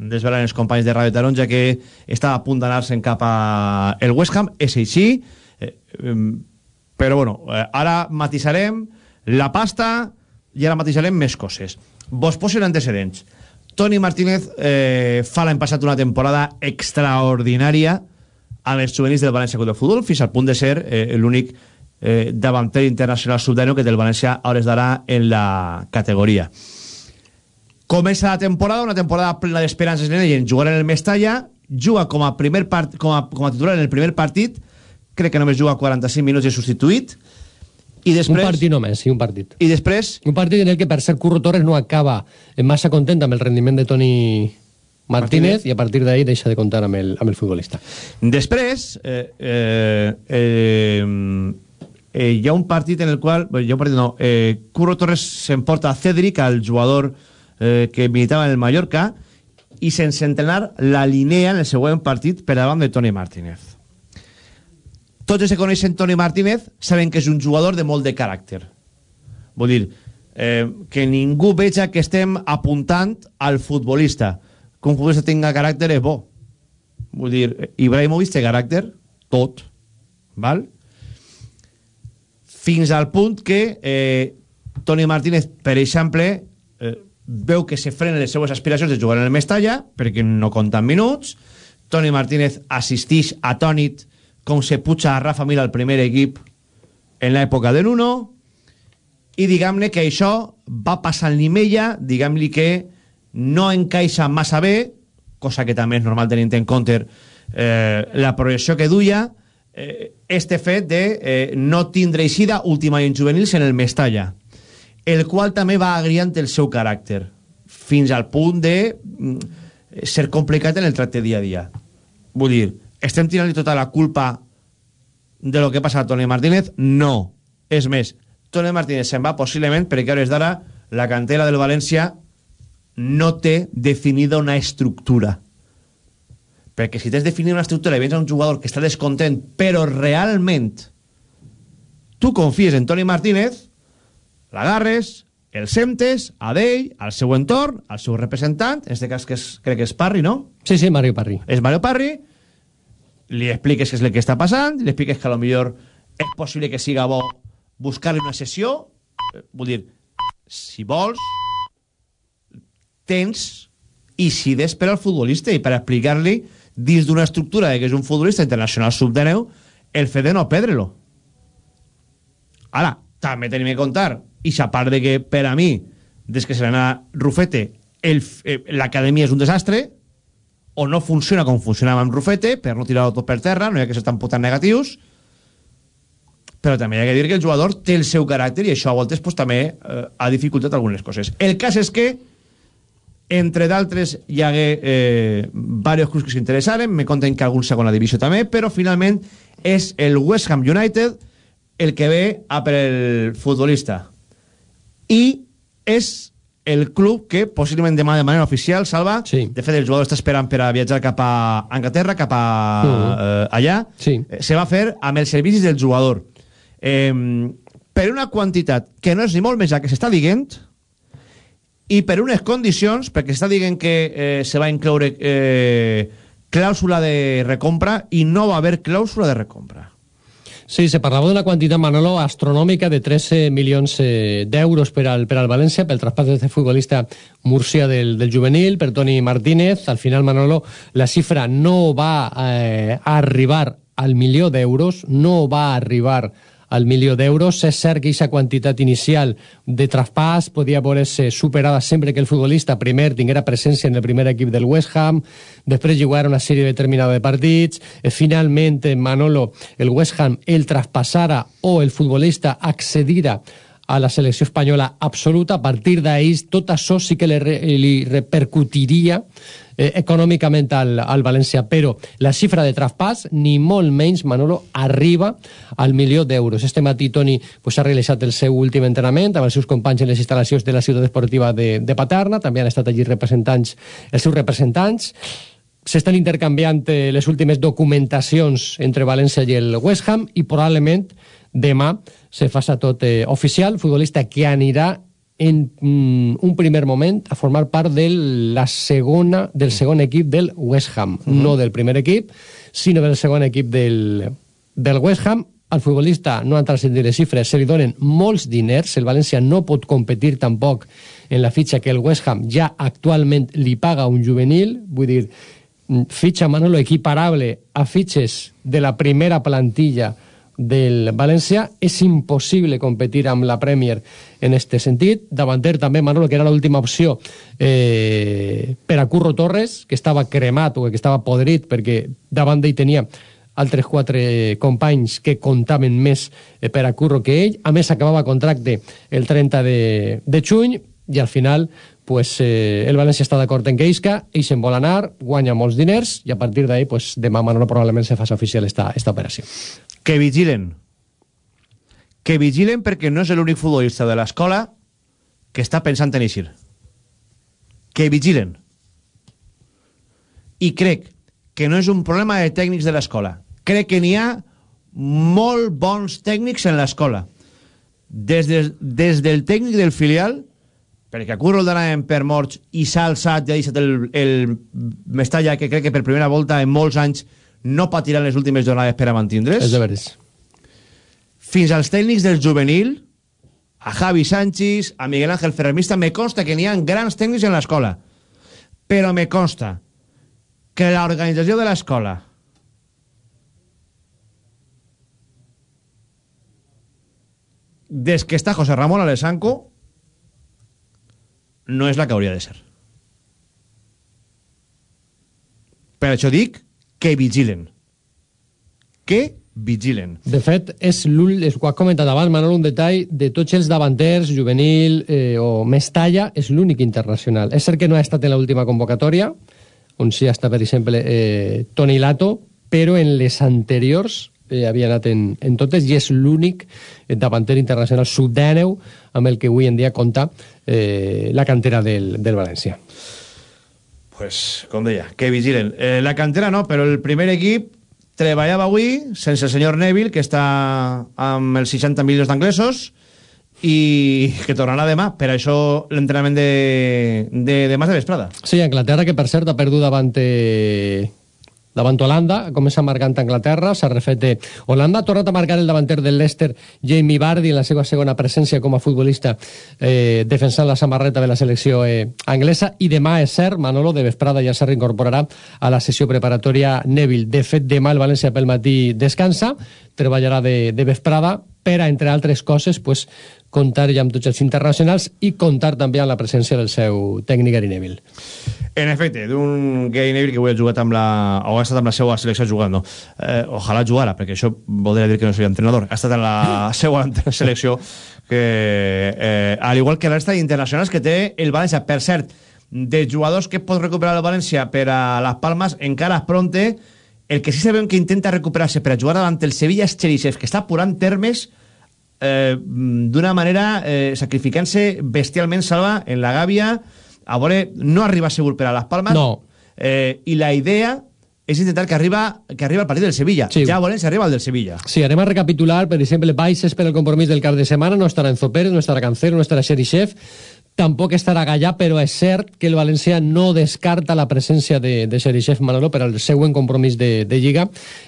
desvelen els companys de Ràdio Taronja que estava a punt d'anar-se'n cap a el West Ham, és així, eh, però bueno, eh, ara matisarem la pasta i ara matisarem més coses. Vos posen antecedents. Toni Martínez eh, fa l'any passat una temporada extraordinària amb els juvenils del València Club de Futbol, fins al punt de ser eh, l'únic eh, davanter internacional subdano que té el València a hores d'ara en la categoria. Comença la temporada, una temporada plena d'esperances en ell en jugar en el Mestalla, juga com a, primer part, com, a, com a titular en el primer partit, crec que només juga 45 minuts i substituït, i després... Un partit només, sí, un partit. I després... Un partit en el que, per ser Curro Torres, no acaba massa content amb el rendiment de Toni Martínez, Martínez. i a partir d'ahí deixa de comptar amb el, amb el futbolista. Després, eh, eh, eh, eh, hi ha un partit en el qual... Hi ha un partit, no. Eh, Curro Torres s'emporta a Cedric, al jugador eh, que militava en el Mallorca, i sense entrenar l'alinea en el següent partit per davant de Toni Martínez tots els que coneixen Toni Martínez saben que és un jugador de molt de caràcter. Vull dir, eh, que ningú veja que estem apuntant al futbolista. Que un futbolista tinga caràcter és bo. Vull dir, Ibrahimovic té caràcter, tot, val? Fins al punt que eh, Toni Martínez, per exemple, eh, veu que se frenen les seues aspiracions de jugar en el Mestalla, perquè no compten minuts, Toni Martínez assistix atònit com se puja a Rafa Mir al primer equip en l'època de Nuno i diguem-ne que això va passar al Nimella, diguem-li que no encaixa massa bé, cosa que també és normal tenint en compte eh, la projecció que duia, eh, este fet de eh, no tindre eixida última i en juvenils en el Mestalla, el qual també va agriant el seu caràcter, fins al punt de mm, ser complicat en el tracte dia a dia. Vull dir, estem tirant-li tota la culpa de lo que passa a Toni Martínez? No. És més, Toni Martínez se'n va possiblement perquè a hores d'ara la cantera del València no té definida una estructura. Perquè si tens definida una estructura i vens a un jugador que està descontent, però realment tu confies en Toni Martínez, l'agarres, el semptes, a d'ell, al seu entorn, al seu representant, en aquest cas que és, crec que és Parri, no? Sí, sí, Mario Parri. És Mario Parri, li expliques què és el que està passant, li expliques que a lo millor és possible que siga bo buscar-li una sessió, eh, vull dir, si vols, tens i si des per al futbolista i per explicar-li dins d'una estructura que és un futbolista internacional sub-10 el fet de no perdre-lo. Ara, també tenim que contar, i a part de que per a mi, des que se l'anà Rufete, eh, l'acadèmia és un desastre, o no funciona com funcionava amb Rufete, per no tirar-ho tot per terra, no hi ha que ser tan putant negatius, però també hi ha que dir que el jugador té el seu caràcter i això a voltes pues, també eh, ha dificultat algunes coses. El cas és que entre d'altres hi hagué eh, diversos clubs que s'interessaren, me conten que algun segona divisió també, però finalment és el West Ham United el que ve a per el futbolista. I és el club que possiblement demà de manera oficial, Salva, Sí. de fet el jugador està esperant per a viatjar cap a Anglaterra, cap a Mhm. eh, allà, Sí. eh, se va fer amb els servicis del jugador. Eh, per una quantitat que no és ni molt més que s'està dient i per unes condicions, perquè s'està dient que eh, se va incloure eh, clàusula de recompra i no va haver clàusula de recompra. Sí, se parlava d'una quantitat, Manolo, astronòmica de 13 milions eh, d'euros per al, per al València, pel traspàs d'aquest futbolista Murcia del, del juvenil, per Toni Martínez. Al final, Manolo, la xifra no va eh, a arribar al milió d'euros, no va arribar al milió d'euros. És cert que aquesta quantitat inicial de traspàs podia voler-se superada sempre que el futbolista primer tinguera presència en el primer equip del West Ham, després jugar una sèrie determinada de partits, finalment Manolo, el West Ham el traspassara o el futbolista accedira a la selecció espanyola absoluta, a partir d'ahir tot això sí que li, li repercutiria eh, econòmicament al, al València, però la xifra de traspàs ni molt menys, Manolo, arriba al milió d'euros. Este matí Toni pues, ha realitzat el seu últim entrenament amb els seus companys en les instal·lacions de la ciutat esportiva de, de Paterna, també han estat allí representants, els seus representants, s'estan intercanviant eh, les últimes documentacions entre València i el West Ham i probablement demà se faça tot eh, oficial, futbolista que anirà en mm, un primer moment a formar part de la segona, del segon equip del West Ham, no del primer equip, sinó del segon equip del, del West Ham. Al futbolista no han transcendit les xifres, se li donen molts diners, el València no pot competir tampoc en la fitxa que el West Ham ja actualment li paga un juvenil, vull dir, mm, fitxa Manolo equiparable a fitxes de la primera plantilla del València, és impossible competir amb la Premier en este sentit. Davanter també, Manolo, que era l'última opció eh, per a Curro Torres, que estava cremat o que estava podrit perquè davant d'ell tenia altres quatre companys que comptaven més eh, per a Curro que ell. A més, acabava contracte el 30 de, de juny i al final pues, eh, el València està d'acord en que isca, ell se'n vol anar, guanya molts diners i a partir d'ahir pues, demà Manolo probablement se faci oficial esta, esta operació. Que vigilen. Que vigilen perquè no és l'únic futbolista de l'escola que està pensant en eixir. Que vigilen. I crec que no és un problema de tècnics de l'escola. Crec que n'hi ha molt bons tècnics en l'escola. Des, de, des del tècnic del filial, perquè a Curro el donàvem per morts i s'ha alçat i ha deixat el, el Mestalla, que crec que per primera volta en molts anys no patirà en les últimes jornades per a mantindre's És de veres. fins als tècnics del juvenil, a Javi Sánchez, a Miguel Ángel Ferremista, me consta que n'hi ha grans tècnics en l'escola. Però me consta que l'organització de l'escola des que està José Ramón Alessanco no és la que hauria de ser. Per això dic que vigilen. Que vigilen. De fet, és és, ho ha comentat abans, Manol, un detall, de tots els davanters, juvenil eh, o Mestalla, és l'únic internacional. És cert que no ha estat en l'última convocatòria, on sí està, per exemple, eh, Toni Lato, però en les anteriors eh, havia anat en, en totes i és l'únic eh, davanter internacional sud-dèneu amb el que avui en dia compta eh, la cantera del, del València. Pues, com deia, que vigilen. Eh, la cantera no, però el primer equip treballava avui sense el senyor Neville, que està amb els 60 milions d'anglesos, i que tornarà demà. Per això l'entrenament de, de demà de vesprada. Sí, Anglaterra, que per cert ha perdut davant, eh, davant Holanda, comença marcant Anglaterra, s'ha refet Holanda, ha tornat a marcar el davanter del Leicester, Jamie Vardy, en la seva segona presència com a futbolista, eh, defensant la samarreta de la selecció eh, anglesa, i demà és cert, Manolo, de vesprada ja se reincorporarà a la sessió preparatòria Neville. De fet, demà el València pel matí descansa, treballarà de, de vesprada, per a, entre altres coses, pues, comptar ja amb tots els internacionals i comptar també amb la presència del seu tècnic Gary Neville. En efecte, d'un Gary Neville que avui ha jugat amb la... o ha estat amb la seva selecció jugant, no? Eh, ojalà jugara, perquè això voldria dir que no seria entrenador. Ha estat en la seva selecció que, eh, al igual que la resta d'internacionals que té el València, per cert, de jugadors que pot recuperar el València per a les Palmes, encara és pronte. El que sí sabem que intenta recuperar-se per a jugar davant el Sevilla és Cherisev, que està apurant termes eh, d'una manera eh, sacrificant-se bestialment salva en la gàbia a veure, no arriba segur per a les Palmes no. eh, i la idea és intentar que arriba, que arriba el partit del Sevilla Sí. ja veurem si arriba el del Sevilla Sí, anem a recapitular, per exemple, baixes per el compromís del cap de setmana, no estarà Enzo Pérez, no estarà Cancero, no estarà Xerichev, tampoc estarà Gallà, però és cert que el València no descarta la presència de, de Xerichev Manolo per al següent compromís de, de Lliga,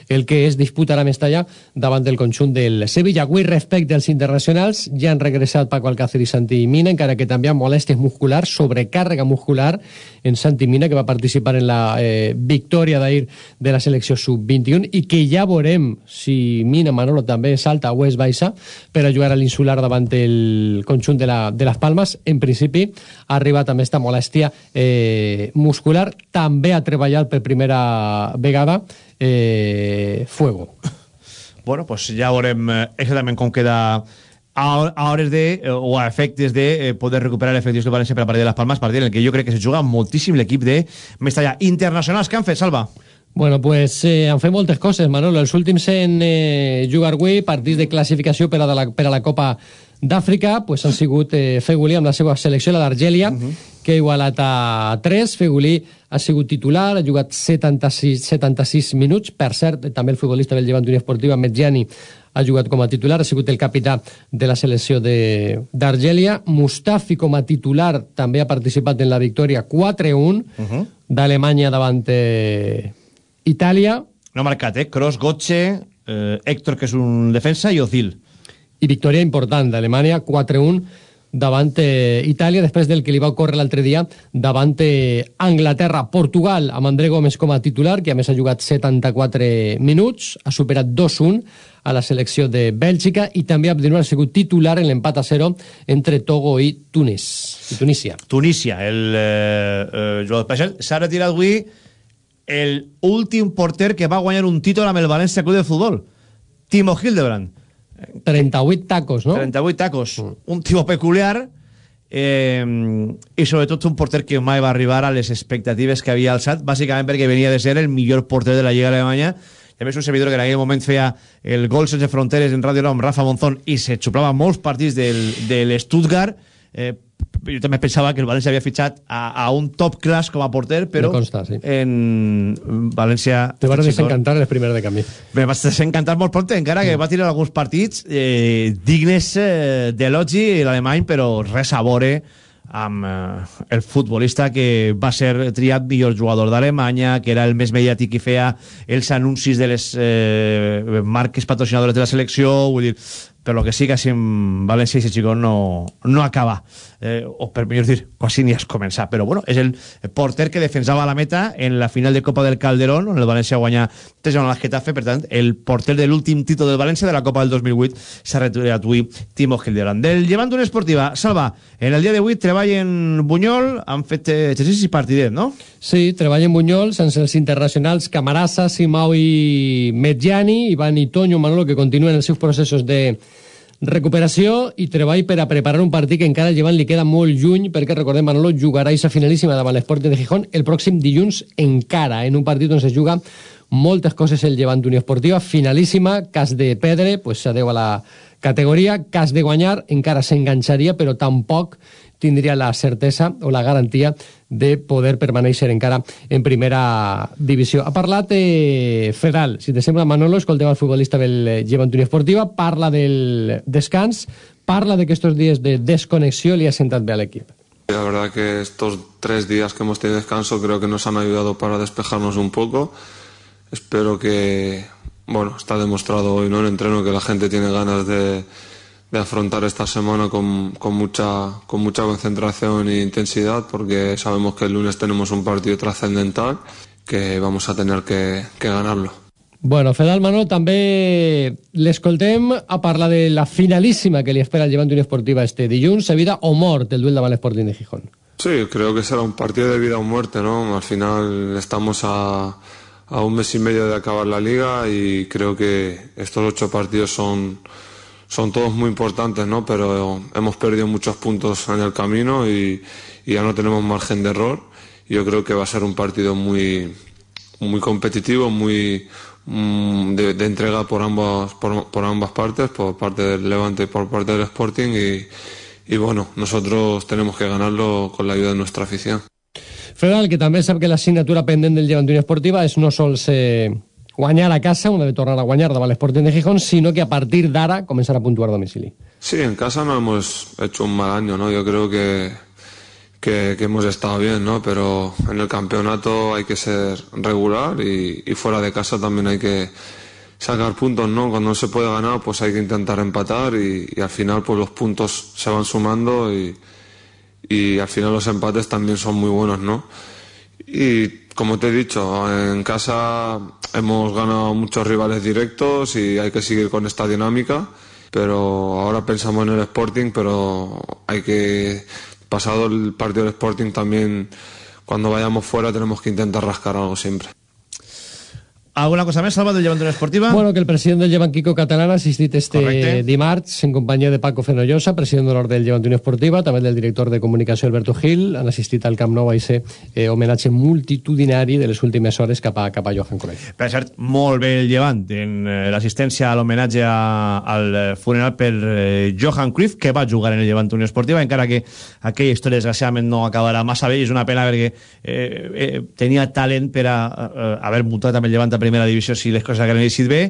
el que es disputarà a Mestalla davant del conjunt del Sevilla. Avui, respecte als internacionals, ja han regressat Paco Alcácer i Santi Mina, encara que també amb molèsties musculars, sobrecàrrega muscular en Santi Mina, que va participar en la eh, victòria d'ahir de la selecció sub-21 i que ja veurem si Mina Manolo també salta o és baixa per a jugar a l'insular davant el conjunt de, la, de les Palmes. En principi ha arribat amb esta molèstia eh, muscular. També ha treballat per primera vegada eh, Fuego. bueno, pues ja veurem eh, exactament com queda a, a hores de, eh, o a efectes de eh, poder recuperar efectius del València per a partir de les Palmes, partit en el que jo crec que se juga moltíssim l'equip de Mestalla. Internacionals que han fet, Salva? Bueno, pues eh, han fet moltes coses, Manolo. Els últims en eh, jugar avui, partits de classificació per a la, per a la Copa d'Àfrica, pues han sigut eh, Fegulí amb la seva selecció, la d'Argèlia, uh -huh. que ha igualat a 3. Fegulí ha sigut titular, ha jugat 76, 76 minuts. Per cert, també el futbolista del Llevant Unió Esportiva, Medjani, ha jugat com a titular, ha sigut el capità de la selecció de- d'Argèlia. Mustafi, com a titular, també ha participat en la victòria 4-1 uh -huh. d'Alemanya davant eh, Itàlia No ha marcat, eh? Kroos, Gotche, eh, Héctor, que és un defensa, i Ozil. I victòria important d'Alemanya 4-1 davant eh, Itàlia després del que li va ocórrer l'altre dia davant eh, Anglaterra. Portugal amb André Gómez com a titular, que a més ha jugat 74 minuts, ha superat 2-1 a la selecció de Bèlgica i també Abdenur ha sigut titular en l'empat a 0 entre Togo i Tunis, i Tunísia. Tunísia, el eh, eh, jugador especial. S'ha retirat avui el últim porter que va guanyar un títol amb el València Club de Futbol. Timo Hildebrand. 38 tacos, no? 38 tacos. Un tipo peculiar eh, i sobretot un porter que mai va arribar a les expectatives que havia alçat, bàsicament perquè venia de ser el millor porter de la Lliga Alemanya i a més un servidor que en aquell moment feia el gol sense fronteres en Radio Nom, Rafa Monzón, i se xuplava molts partits del, de l'Stuttgart. Eh, jo també pensava que el València havia fitxat a, a un top class com a porter, però consta, sí. en València... Te vas desencantar el primer de camí. me vas desencantar molt prompte, encara que va tirar alguns partits eh, dignes eh, d'elogi l'alemany, però res a veure amb eh, el futbolista que va ser triat millor jugador d'Alemanya, que era el més mediàtic i feia els anuncis de les eh, marques patrocinadores de la selecció, vull dir, per lo que sí, quasi en València aquest xicot no, no acaba. Eh, o per millor dir, quasi ni has començat. Però bueno, és el porter que defensava la meta en la final de Copa del Calderón, on el València guanya 3 a la Getafe, per tant, el porter de l'últim títol del València de la Copa del 2008 s'ha retirat avui Timo Hildebrand. Del Llevant d'una esportiva, Salva, en el dia d'avui treballen Bunyol, han fet exercici partidet, no? Sí, treballen Bunyol, sense els internacionals Camarasa, Simau i Medjani, Ivan i Toño Manolo, que continuen els seus processos de recuperació i treball per a preparar un partit que encara llevant li queda molt lluny perquè recordem Manolo jugarà aquesta finalíssima davant l'Esport de Gijón el pròxim dilluns encara en un partit on se juga moltes coses el llevant d'Unió Esportiva. Finalíssima, cas de perdre pues s'adeu a la categoria cas de guanyar encara s'enganxaria però tampoc tindria la certesa o la garantia de poder permanèixer encara en primera divisió. Ha parlat eh, Fedal, si te sembla Manolo, escolteu el futbolista del eh, Llevant Unió Esportiva, parla del descans, parla de que estos días de desconexió li ha sentat bé a l'equip. La verdad que estos tres días que hemos tenido descanso creo que nos han ayudado para despejarnos un poco. Espero que, bueno, está demostrado hoy ¿no? en entreno que la gente tiene ganas de, de afrontar esta semana con, con mucha, con mucha concentración e intensidad porque sabemos que el lunes tenemos un partido trascendental que vamos a tener que, que ganarlo. Bueno, Fedal Manol, també l'escoltem a parlar de la finalíssima que li espera el Llevant Unió Esportiva este dilluns, a vida o mort, el duel davant l'Sporting de Gijón. Sí, creo que será un partido de vida o muerte, ¿no? Al final estamos a, a un mes y medio de acabar la liga y creo que estos ocho partidos son, son todos muy importantes, ¿no? Pero hemos perdido muchos puntos en el camino y, ya no tenemos margen de error. Yo creo que va a ser un partido muy, muy competitivo, muy mm, de, entrega por ambas, por, por ambas partes, por parte del Levante y por parte del Sporting y, bueno, nosotros tenemos que ganarlo con la ayuda de nuestra afición. Fedal, que també sap que l'assignatura pendent del Llevant Unió Esportiva és no sols eh, guanyar a casa, on ha de tornar a guanyar davant l'Sporting de Gijón, sinó que a partir d'ara començar a puntuar a. Sí, en casa no hemos hecho un mal año, ¿no? Yo creo que, que, que hemos estado bien, ¿no? Pero en el campeonato hay que ser regular y, y fuera de casa también hay que sacar puntos, ¿no? Cuando no se puede ganar, pues hay que intentar empatar y, y al final, pues los puntos se van sumando y, y al final los empates también son muy buenos, ¿no? Y como te he dicho, en casa hemos ganado muchos rivales directos y hay que seguir con esta dinámica, pero ahora pensamos en el Sporting, pero hay que, pasado el partido del Sporting también, cuando vayamos fuera tenemos que intentar rascar algo siempre. Alguna cosa més, Salva, del Llevant Esportiva? Bueno, que el president del Llevant Quico Catalán ha assistit este Correcte. dimarts en companyia de Paco Fenollosa, president d'honor del Llevant Unió Esportiva, també del director de comunicació Alberto Gil, han assistit al Camp Nou a ese eh, homenatge multitudinari de les últimes hores cap a, cap a Johan Cruyff. Per cert, molt bé el llevant en eh, l'assistència a l'homenatge al eh, funeral per eh, Johan Cruyff, que va jugar en el Llevant Unió Esportiva, encara que aquella història desgraciadament no acabarà massa bé, és una pena perquè eh, eh, tenia talent per a eh, haver mutat amb el Llevant a primera divisió si les coses hagueren eixit bé,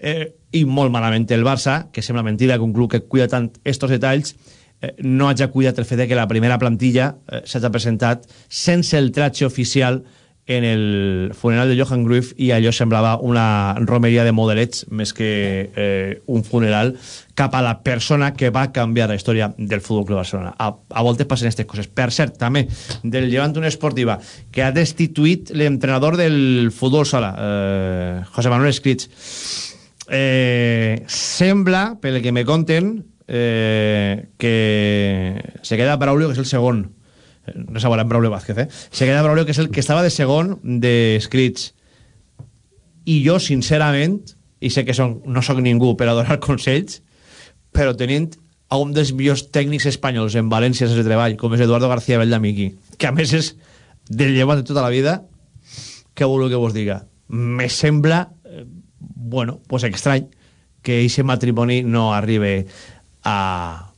eh, i molt malament el Barça, que sembla mentida que un club que cuida tant estos detalls eh, no hagi cuidat el fet que la primera plantilla eh, s'hagi presentat sense el tratge oficial en el funeral de Johan Cruyff i allò semblava una romeria de modelets més que eh, un funeral cap a la persona que va canviar la història del Futbol Club Barcelona. A, a voltes passen aquestes coses. Per cert, també, del Llevant Unió Esportiva, que ha destituït l'entrenador del futbol sala, eh, José Manuel Escrits. Eh, sembla, pel que me conten, eh, que se queda Braulio, que és el segon no en Braulio Vázquez, eh? Se queda Braulio, que és el que estava de segon d'escrits. I jo, sincerament, i sé que son, no sóc ningú per a donar consells, però tenint a un dels millors tècnics espanyols en València sense treball, com és Eduardo García Beldamiqui, que a més és del llevat de tota la vida, què voleu que vos diga? Me sembla, eh, bueno, pues estrany que aquest matrimoni no arribe a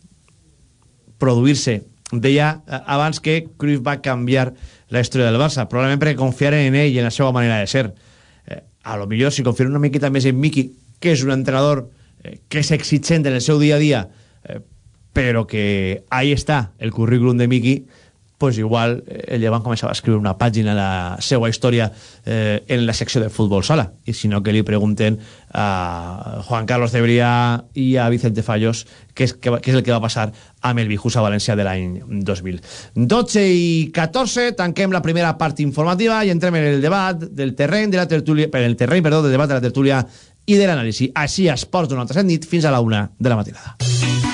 produir-se. Deia eh, abans que Cruyff va canviar la història del Barça, probablement perquè confiaren en ell i en la seva manera de ser. Eh, a lo millor, si confien una miqueta més en Miki, que és un entrenador eh, que és exigent en el seu dia a dia, eh, però que ahí està el currículum de Miki, pues igual eh, el Llevant començava a escriure una pàgina de la seva història eh, en la secció de futbol sala i si no que li pregunten a Juan Carlos Cebría i a Vicente Fallos què és, què és el que va passar amb el Bijusa València de l'any 2000 12 i 14 tanquem la primera part informativa i entrem en el debat del terreny de la tertúlia per el terreny, perdó, del debat de la tertúlia i de l'anàlisi. Així a Esports 97 nit fins a la una de la matinada.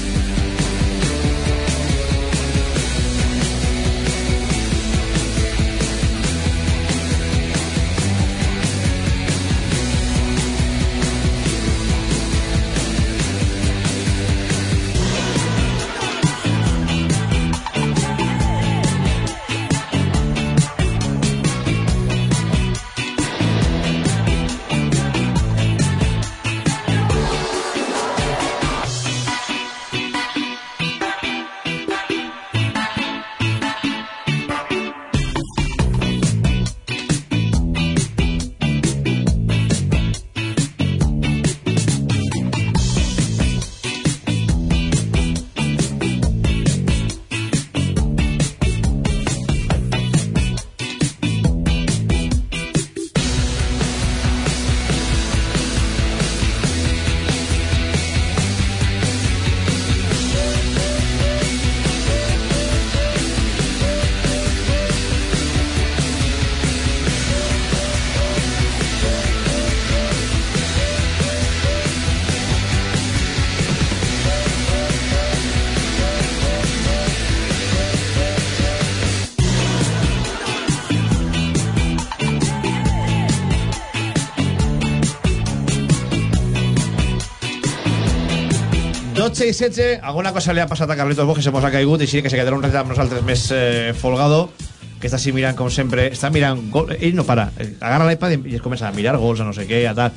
I 16, alguna cosa li ha passat a Carlitos Bosch, se mos ha caigut, així que se quedarà un ratet amb nosaltres més eh, folgado, que està així mirant, com sempre, està mirant... Gol, ell no para, eh, agarra l'iPad i es comença a mirar gols, a no sé què, a tal.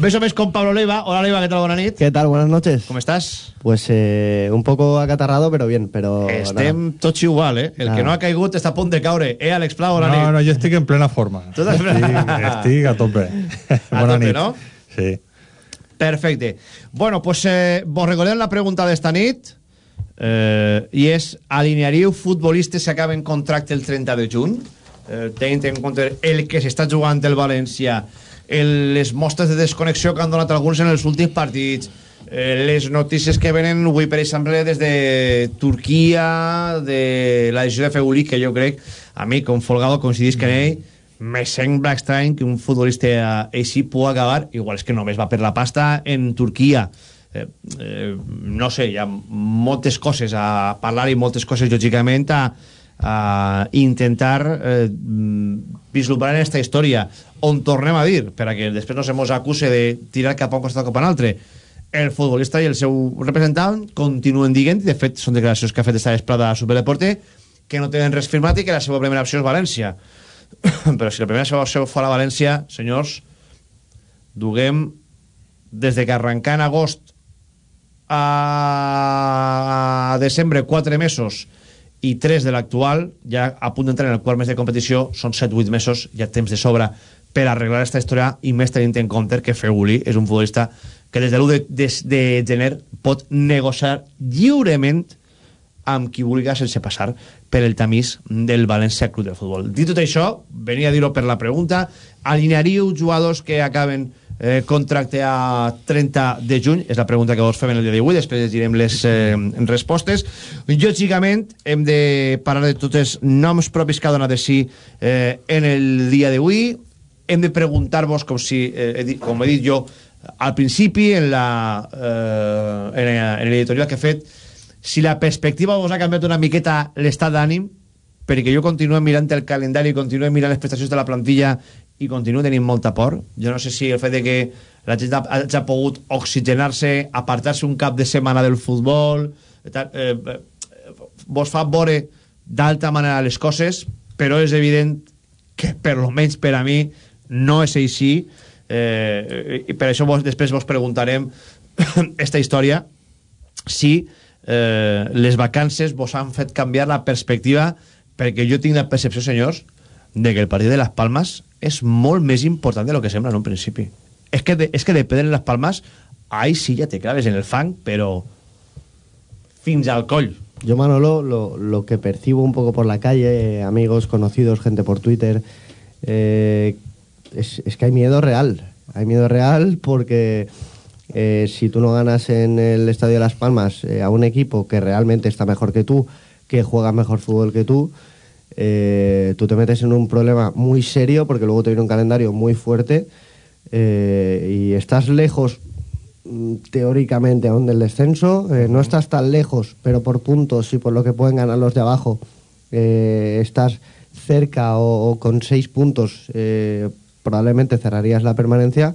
Beso més con Pablo Leiva. Hola Leiva, ¿qué tal? Buena nit. ¿Qué tal? Buenas noches. ¿Cómo estás? Pues eh, un poco acatarrado, pero bien, pero... Estem tots igual, eh? El que no ha caigut està a punt de caure. Eh, Àlex Plau, hola nit. No, no, jo estic en plena forma. Tu estàs en plena- Estic, estic a tope. A Bona tope, nit. no? Sí. Perfecte. Bueno, pues eh, vos recordem la pregunta d'esta nit eh, i és alinearíeu futbolistes que acaben contracte el 30 de juny eh, tenint en compte el que s'està jugant el València el, les mostres de desconnexió que han donat alguns en els últims partits eh, les notícies que venen avui per exemple des de Turquia de la decisió de Feuli que jo crec a mi com Folgado coincidís que en ell me sembla estrany que un futbolista així pugui acabar, igual és que només va per la pasta en Turquia. Eh, eh, no sé, hi ha moltes coses a parlar i moltes coses lògicament a, a intentar eh, vislumbrar en aquesta història. On tornem a dir, per a que després no se mos acuse de tirar cap a un costat cap a un altre el futbolista i el seu representant continuen dient, de fet són declaracions que ha fet esta vesprada a Superdeporte que no tenen res firmat i que la seva primera opció és València però si la primera opció fora València, senyors, duguem des de que arrencar en agost a, a desembre 4 mesos i 3 de l'actual, ja a punt d'entrar en el quart mes de competició, són 7-8 mesos, ja temps de sobra per arreglar aquesta història i més tenint en compte que Feguli és un futbolista que des de l'1 de, de, de gener pot negociar lliurement amb qui vulgui sense passar per el tamís del València Club de Futbol. Dit tot això, venia a dir-ho per la pregunta, alinearíeu jugadors que acaben eh, contracte a 30 de juny? És la pregunta que vos fem el dia d'avui, després direm les eh, respostes. Lògicament, hem de parlar de tots els noms propis que ha donat de si eh, en el dia d'avui. Hem de preguntar-vos, com, si, eh, com he dit jo al principi, en la eh, en, l'editorial que he fet, si la perspectiva vos ha canviat una miqueta l'estat d'ànim, perquè jo continuo mirant el calendari, continuo mirant les prestacions de la plantilla i continuo tenint molta por. Jo no sé si el fet de que la gent ha, ha pogut oxigenar-se, apartar-se un cap de setmana del futbol, tal, eh, eh, vos fa veure d'altra manera les coses, però és evident que per lo menys per a mi no és així eh, i per això vos, després vos preguntarem esta història si eh, les vacances vos han fet canviar la perspectiva perquè jo tinc la percepció, senyors, de que el partit de les Palmes és molt més important de lo que sembla en un principi. És que, de, és que de les Palmes, ahí sí ja te claves en el fang, però fins al coll. Yo, Manolo, lo, lo que percibo un poco por la calle, amigos, conocidos, gente por Twitter, eh, es, es que hay miedo real. Hay miedo real porque eh, si tú no ganas en el Estadio de Las Palmas eh, a un equipo que realmente está mejor que tú, que juega mejor fútbol que tú, eh, tú te metes en un problema muy serio porque luego te viene un calendario muy fuerte eh, y estás lejos mm, teóricamente aún del descenso, eh, no estás tan lejos, pero por puntos y por lo que pueden ganar los de abajo, eh, estás cerca o, o con seis puntos, probablemente cerrarías la permanencia,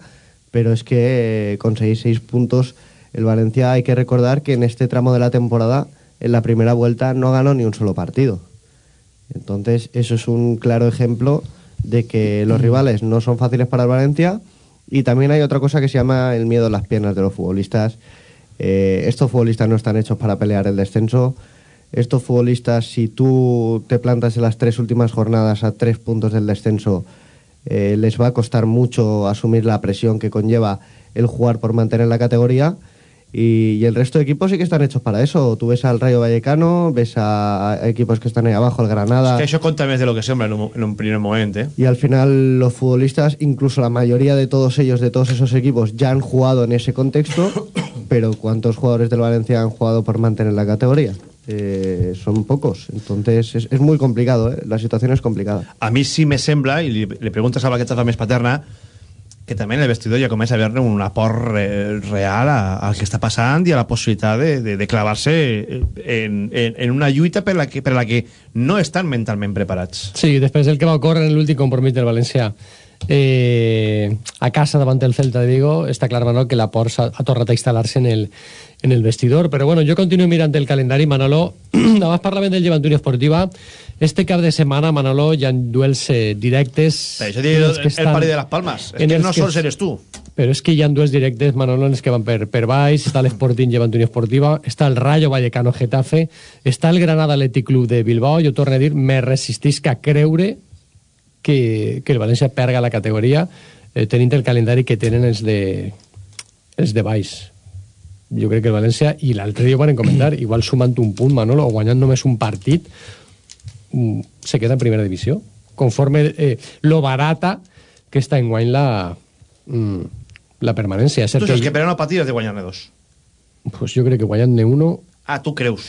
pero es que eh, conseguir seis puntos, el Valencia hay que recordar que en este tramo de la temporada, en la primera vuelta, no ganó ni un solo partido. Entonces, eso es un claro ejemplo de que los rivales no son fáciles para el Valencia. Y también hay otra cosa que se llama el miedo a las piernas de los futbolistas. Eh, estos futbolistas no están hechos para pelear el descenso. Estos futbolistas, si tú te plantas en las tres últimas jornadas a tres puntos del descenso, eh, les va a costar mucho asumir la presión que conlleva el jugar por mantener la categoría. Y, y el resto de equipos sí que están hechos para eso. Tú ves al Rayo Vallecano, ves a, equipos que están ahí abajo, el Granada. És que compta més de lo que sembla en un, en un primer moment, eh? Y al final los futbolistas, incluso la mayoría de todos ellos, de todos esos equipos, ya han jugado en ese contexto, pero ¿cuántos jugadores del Valencia han jugado por mantener la categoría? Eh, son pocos, entonces es, es muy complicado, ¿eh? la situación es complicada. A mi sí me sembla, i li, li preguntes a la que més paterna, que també en el vestidor ja comença a haver un aport re, real al que està passant i a la possibilitat de, de, de clavar-se en, en, en una lluita per la, que, per la que no estan mentalment preparats. Sí, després del que va ocórrer en l'últim compromís del València eh, a casa davant del Celta de Vigo, està clar, Manolo, que la Por ha, ha tornat a instal·lar-se en, el, en el vestidor. Però bueno, jo continuo mirant el calendari, Manolo. Abans parlaven del Llevant Unió Esportiva. Este cap de setmana, Manolo, hi ha duels eh, directes... Però això diu el, el pari de les Palmes. És en que no que- sols eres tu. Però és que hi ha duels directes, Manolo, en els que van per, per baix, està l'Sporting Llevant Unió Esportiva, està el Rayo Vallecano Getafe, està el Granada Athletic Club de Bilbao, jo torno a dir, me resistisc a creure que, que el València perga la categoria eh, tenint el calendari que tenen els de, els de baix. Jo crec que el València, i l'altre dia ho van comentar, igual sumant un punt, Manolo, o guanyant només un partit, mm, se queda en primera divisió. Conforme eh, lo barata que està en guany la, mm, la permanència. És Tu cert saps que per a no patir has de guanyar-ne dos. pues jo crec que guanyant-ne uno... Ah, tu creus.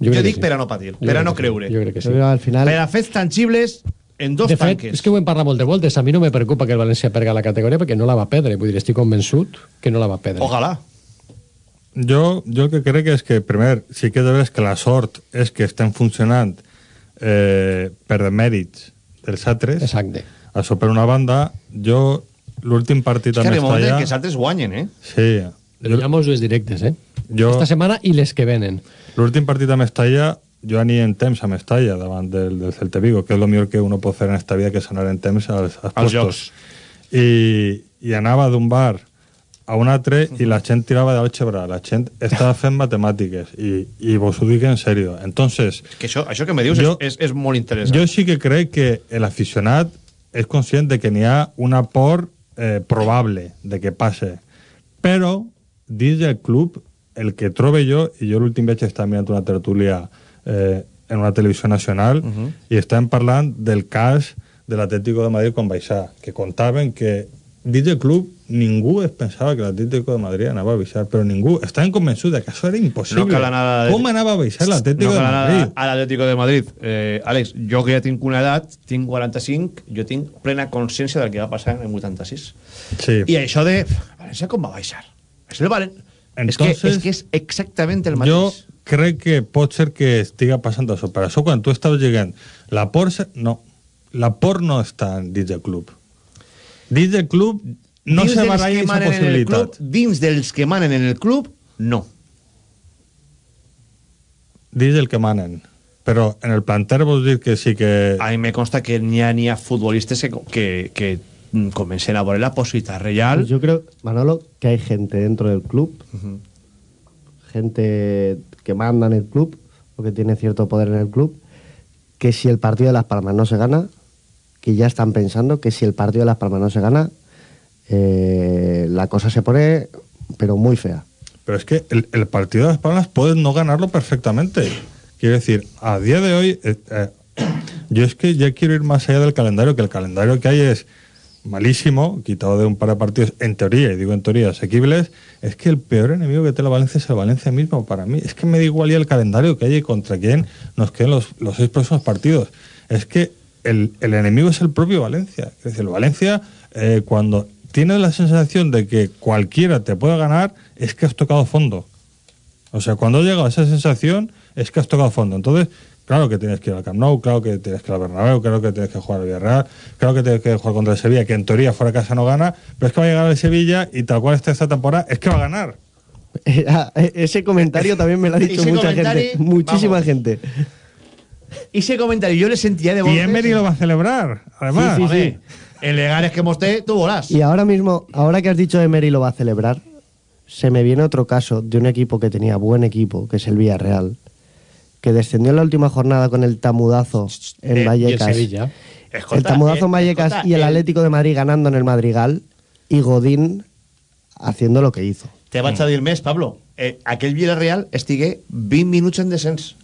Jo Jo, que dic sí. per a no patir, Jo per a no que sí, creure. jo crec que sí. Però al final... Per a fets tangibles en dos de fet, tanques. és que ho hem parlat molt de voltes. A mi no me preocupa que el València perga la categoria perquè no la va perdre. Vull dir, estic convençut que no la va perdre. Ojalà. Jo, jo el que crec és que, primer, sí que de que la sort és que estem funcionant eh, per mèrits dels altres. Exacte. Això per una banda, jo l'últim partit És que a arriba un moment en Mestalla... que els altres guanyen, eh? Sí. Jo... Hi ha molts dues directes, eh? Jo- Esta setmana i les que venen. L'últim partit a Mestalla, jo anía en temps a Mestalla davant del, del Celta Vigo, que és lo millor que uno pot fer en esta vida, que és anar en temps als, als, Als jocs. I, I anava d'un bar a un altre i la gent tirava d'àlgebra, la gent estava fent matemàtiques i, i vos ho dic en sèrio. Entonces, Que això, això que me dius Jo- és, és, és molt interessant. jo sí que crec que l'aficionat és conscient de que n'hi ha una por eh, probable de que passe. Però, dins del club, el que trobe jo, i jo l'últim vaig estar mirant una tertúlia eh, en una televisió nacional, uh -huh. i estem parlant del cas de l'Atlético de Madrid quan baixar, que contaven que dins del club ningú es pensava que l'Atlético de Madrid anava a baixar, però ningú, estaven convençuts de que això era impossible. No anar a- Com anava a baixar l'Atlético no de Madrid? a l'Atlético de Madrid. Eh, Àlex, jo que ja tinc una edat, tinc 45, jo tinc plena consciència del que va passar en el 86. Sí. I això de... València com va baixar? És el Valen... és, que, Entonces, és que és exactament el mateix. Jo crec que pot ser que estiga passant això. Per això, quan tu estaves llegant, la por... se- No, la por no està dins del club. Dins del club no Dins se baralla que aquesta possibilitat. club, dins dels que manen en el club, no. Dins del que manen. Però en el planter vols dir que sí que... A mi me consta que n'hi ha, ha futbolistes que, que, que comencen a veure la possibilitat real. Yo creo, Manolo, que hay gente dentro del club, gente que manda en el club, o que tiene cierto poder en el club, que si el partido de Las Palmas no se gana, que ya están pensando que si el partido de Las Palmas no se gana, eh, la cosa se pone, pero muy fea. Pero es que el, partido de las Palmas puedes no ganarlo perfectamente. Quiero decir, a día de hoy, eh, eh, yo es que ya quiero ir más allá del calendario, que el calendario que hay es malísimo, quitado de un par de partidos, en teoría, y digo en teoría, asequibles, es que el peor enemigo que tiene la Valencia es el Valencia mismo para mí. Es que me da igual el calendario que hay y contra quién nos queden los, los seis próximos partidos. Es que el, el enemigo es el propio Valencia. Es decir, el Valencia, eh, cuando tienes la sensación de que cualquiera te puede ganar, es que has tocado fondo. O sea, cuando llega a esa sensación, es que has tocado fondo. Entonces, claro que tienes que ir al Camp Nou, claro que tienes que ir al Bernabéu, claro que tienes que jugar al Villarreal, claro que tienes que jugar contra el Sevilla, que en teoría fuera de casa no gana, pero es que va a llegar al Sevilla y tal cual está esta temporada, es que va a ganar. Ese comentario también me lo ha dicho mucha gente, muchísima vamos. gente. Y ese comentario yo le sentía de Y voces. Emery lo va a celebrar, además. Sí, sí, En legales que mostré, tú volás. Y ahora mismo, ahora que has dicho Emery lo va a celebrar, se me viene otro caso de un equipo que tenía buen equipo, que es el Villarreal, que descendió en la última jornada con el tamudazo en Eh, y el Vallecas. Escolta, el tamudazo eh, en Vallecas escolta, y el Atlético de Madrid ganando en el Madrigal y Godín haciendo lo que hizo. Te vaig a dir més, Pablo. Eh, aquell Villarreal estigué 20 minuts en descens.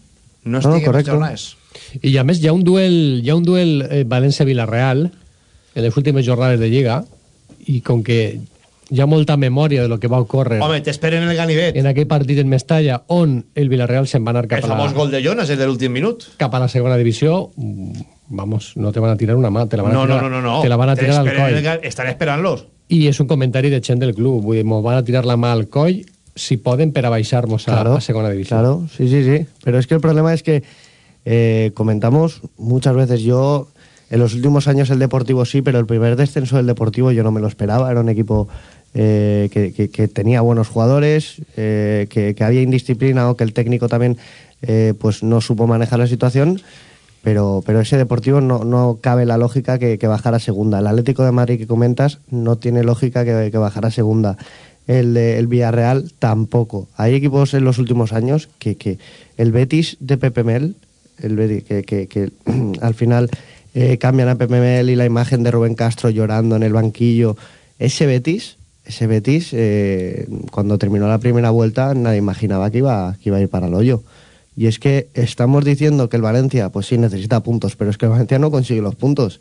No No, estigué no, correcto. jornades. I a més hi ha un duel, hi ha un duel eh, València-Villarreal en les últimes jornades de Lliga i com que hi ha molta memòria de lo que va ocórrer Home, t'esperen en el ganivet. en aquell partit en Mestalla on el Villarreal se'n va anar El cap a, famós la, gol de Jonas, el de l'últim minut. cap a la segona divisió mm, vamos, no te van a tirar una mà te la van a No, no, tirar, no, no, no. te la van a tirar al el coll ga- Estan esperant-los. i és un comentari de gent del club vull dir, mos van a tirar la mà al coll si poden per a baixar-nos a, a segona divisió Claro, sí, sí, sí. Pero es que el problema es que eh, comentamos muchas veces, yo En los últimos años el Deportivo sí, pero el primer descenso del Deportivo yo no me lo esperaba. Era un equipo eh, que, tenía buenos jugadores, eh, que, había indisciplina o que el técnico también eh, pues no supo manejar la situación. Pero, pero ese Deportivo no, no cabe la lógica que, bajara a segunda. El Atlético de Madrid que comentas no tiene lógica que, bajara a segunda. El, de- el Villarreal tampoco. Hay equipos en los últimos años que, el Betis de Pepe Mel, el Betis, que, al final cambian a Pepe Mel y la imagen de Rubén Castro llorando en el banquillo. Ese Betis, ese Betis, eh, cuando terminó la primera vuelta, nadie imaginaba que iba, que iba a ir para el hoyo. Y es que estamos diciendo que el Valencia, pues sí, necesita puntos, pero es que el Valencia no consigue los puntos.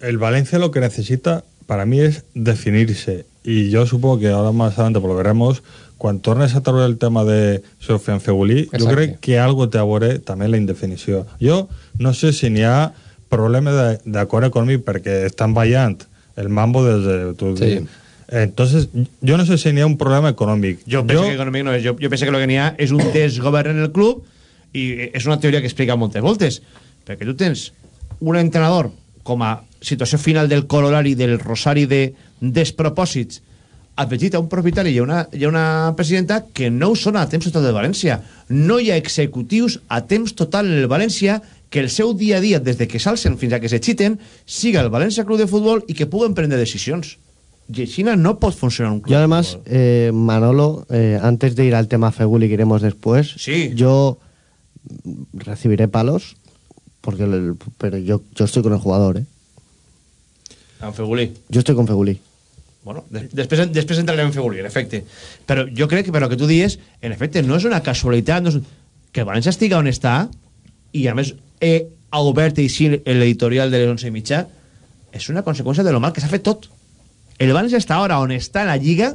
El Valencia lo que necesita para mí es definirse. Y yo supongo que ahora más adelante pues lo veremos. Cuando tornes a traure el tema de Sofian Fegulí, Exacte. crec que algo té a veure també la indefinició. Jo no sé si n'hi ha problema de- d'acord econòmic perquè estan ballant el mambo des de... Tu, Sí. Entonces, yo no sé si n'hi ha un problema econòmic. Jo penso que econòmic no és. Jo, jo penso que el que n'hi ha és un desgovern en el club i és una teoria que explica moltes voltes. Perquè tu tens un entrenador com a situació final del colorari del rosari de despropòsits afegit a un propietari i a una, i a una presidenta que no ho són a temps total de València. No hi ha executius a temps total en el València que el seu dia a dia, des de que s'alcen fins a que s'exciten, siga el València Club de Futbol i que puguen prendre decisions. Així no pot funcionar un club. Yo además, eh, Manolo, eh, antes de ir al tema Feguli que iremos después, Sí. yo recibiré palos, porque el- pero yo, yo estoy con el jugador, ¿eh? En Fegulí. Yo estoy con Feguli. Bueno, de- després, després entrarem en Fegulí, en efecte. Però jo crec que per lo que tu dius, en efecte, no és una casualitat, no és... que el València estiga on està, i a més he obert així l'editorial de les 11 i mitjà, és una conseqüència de lo mal que s'ha fet tot. El València està ara on està en la Lliga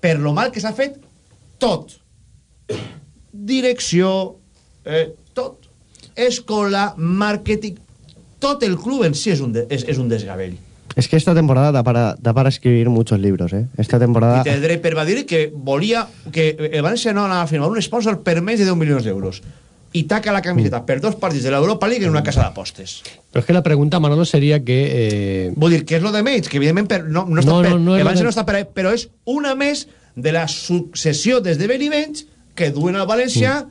per lo mal que s'ha fet tot. Direcció, eh, tot. Escola, màrqueting, tot el club en si és un, de, és, és un desgavell. Es que esta temporada da para, da para escribir muchos libros, ¿eh? Esta temporada... I dret per va dir que volia que el València no anava a firmar un sponsor per més de 10 milions d'euros i taca la camiseta per dos partits de l'Europa League en una casa d'apostes. Pero es que la pregunta, Manolo, sería que... eh, Vull dir, que és lo de menys, que evidentment per, no, no, No, per, no, no és el València no està per, però és una més de la successió d'esdeveniments que duen al València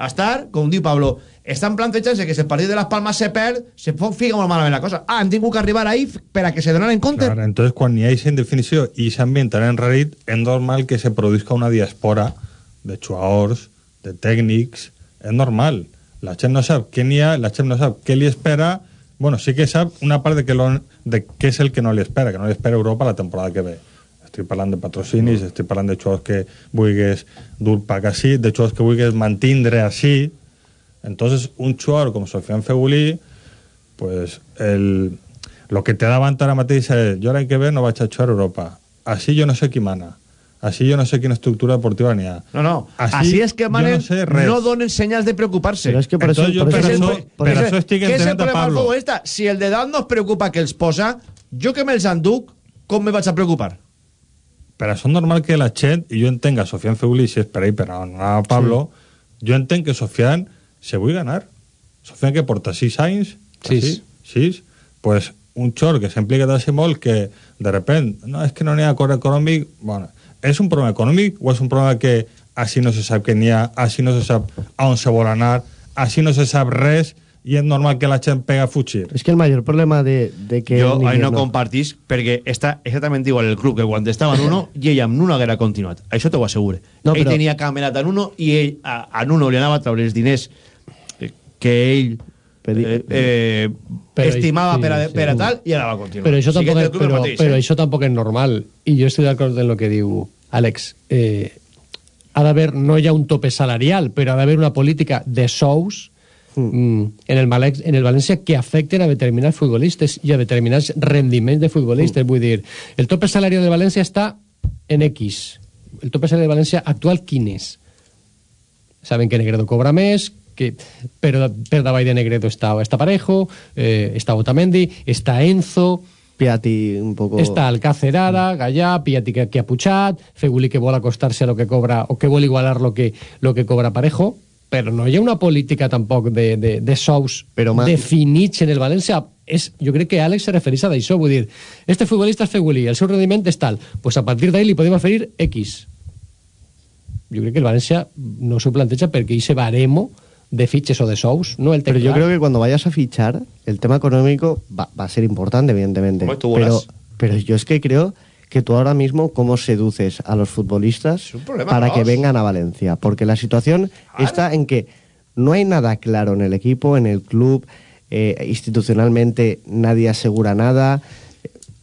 a estar, com diu Pablo, estan plantejant que si el partit de les Palmes se perd, se pot ficar molt malament la cosa. Ah, hem tingut que arribar ahí per a que se donen en compte. Clar, entonces, quan hi ha aquesta indefinició i aquest ambient tan enrarit, és normal que se produzca una diàspora de jugadors, de tècnics, és normal. La gent no sap què n'hi ha, la no sap què li espera, bueno, sí que sap una part de, que lo, de el que no li espera, que no li espera Europa la temporada que ve. Estic parlant de patrocinis, estic parlant de jugadors que vulguis dur pac de jugadors que vulguis mantindre així. Entonces, un jugador com Sofian Fegulí, pues el, lo que te davant ara mateix és jo l'any que ve no vaig a a Europa així jo no sé qui mana així jo no sé quina estructura deportiva n'hi ha No, no. Així, és que jo manen, no sé no donen senyals de preocupar-se. Pero es que por eso... Entonces yo por per eso- això- por per eso- això estic Què és el entenent a problema del Pablo futbolista? Si el de dalt no es preocupa que els posa, jo que me'ls enduc, com me vaig a preocupar? per això és normal que la gent, i jo entenc a Sofian Feuli si és per ell, per a Pablo jo entenc que Sofian se vull ganar Sofian que porta 6 anys Sis. 6 pues un xor que s'implica d'així molt que de repent, no, és que no n'hi ha acord econòmic bueno, és un problema econòmic o és un problema que així no se sap que n'hi ha així no se sap a on se vol anar així no se sap res i és normal que la gent pega a fugir? Es que el mayor problema de, de que... jo ahí no invierno- compartís perquè està exactament igual el club que quan estava en uno i ell amb Nuno haguera continuat. Això t'ho assegure No, ell però- tenia camenat a Nuno i ell a, a Nuno li anava a treure els diners eh, que ell eh, eh, Però- estimava sí, per, a, sí. per a tal i continuar Pero eso, Sí que tampoco, el es, club el pero, mateix, pero eh? eso tampoco es normal. Y yo estoy de acuerdo en lo que digo, Alex. Eh, ha d'haver, no hi ha un tope salarial, però ha d'haver una política de sous mm, en, el Malex, en el València que afecten a determinats futbolistes i a determinats rendiments de futbolistes. Vull dir, el tope salarial de València està en X. El tope salarial de València actual quin és? Saben que Negredo cobra més, que, però per davall de Negredo està, està Parejo, eh, està Otamendi, està Enzo, Piatti un poco... està Alcácer ara, Gallà, Piatti que, que ha pujat, Feguli que vol acostar-se a lo que cobra, o que vol igualar lo que, lo que cobra Parejo, però no hi ha una política tampoc de, de, de sous Però, ma- definits en el València és, jo crec que Àlex se refereix a d'això, vull dir, este futbolista és fegulí, el seu rendiment és tal, pues a partir d'ahí li podem oferir X. Jo crec que el València no s'ho planteja perquè ese baremo de fitxes o de sous no el té Pero yo creo que cuando vayas a fichar, el tema económico va, va a ser importante, evidentemente. Pero, pero yo es que creo que tú ahora mismo, ¿cómo seduces a los futbolistas para que vengan a Valencia? Porque la situación está en que no hay nada claro en el equipo, en el club, eh, institucionalmente nadie asegura nada.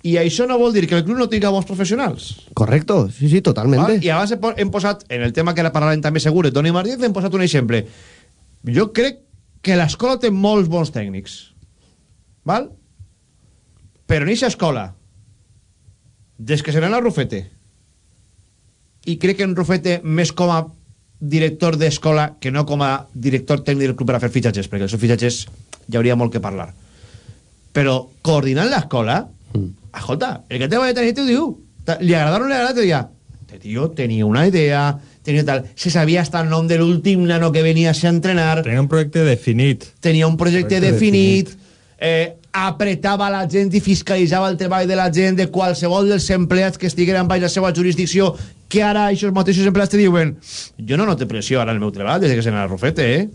I això no vol dir que el club no tinga bons professionals. Correcto, sí, sí, totalmente. Val? I abans hem posat, en el tema que ara parlarem també segur, Toni Martínez, hem posat un exemple. Jo crec que l'escola té molts bons tècnics. Val? Però en aquesta escola, des que se anat Rufete, i crec que en Rufete més com a director d'escola que no com a director tècnic del club per a fer fitxatges, perquè els seus fitxatges hi hauria molt que parlar. Però coordinant l'escola, escolta, el que va a tenir te ho diu. Li agradaron, li agradaron, te este tío tenía una idea, tenía tal, se sabía hasta el nom de l'últim nano que venia a entrenar, Tenia un projecte definit. tenia un projecte Projecte definit, eh, apretava la gent i fiscalitzava el treball de la gent de qualsevol dels empleats que estigueren baix la seva jurisdicció, que ara aquests mateixos empleats te diuen jo no noto pressió ara al meu treball des que se n'ha Rufete, eh?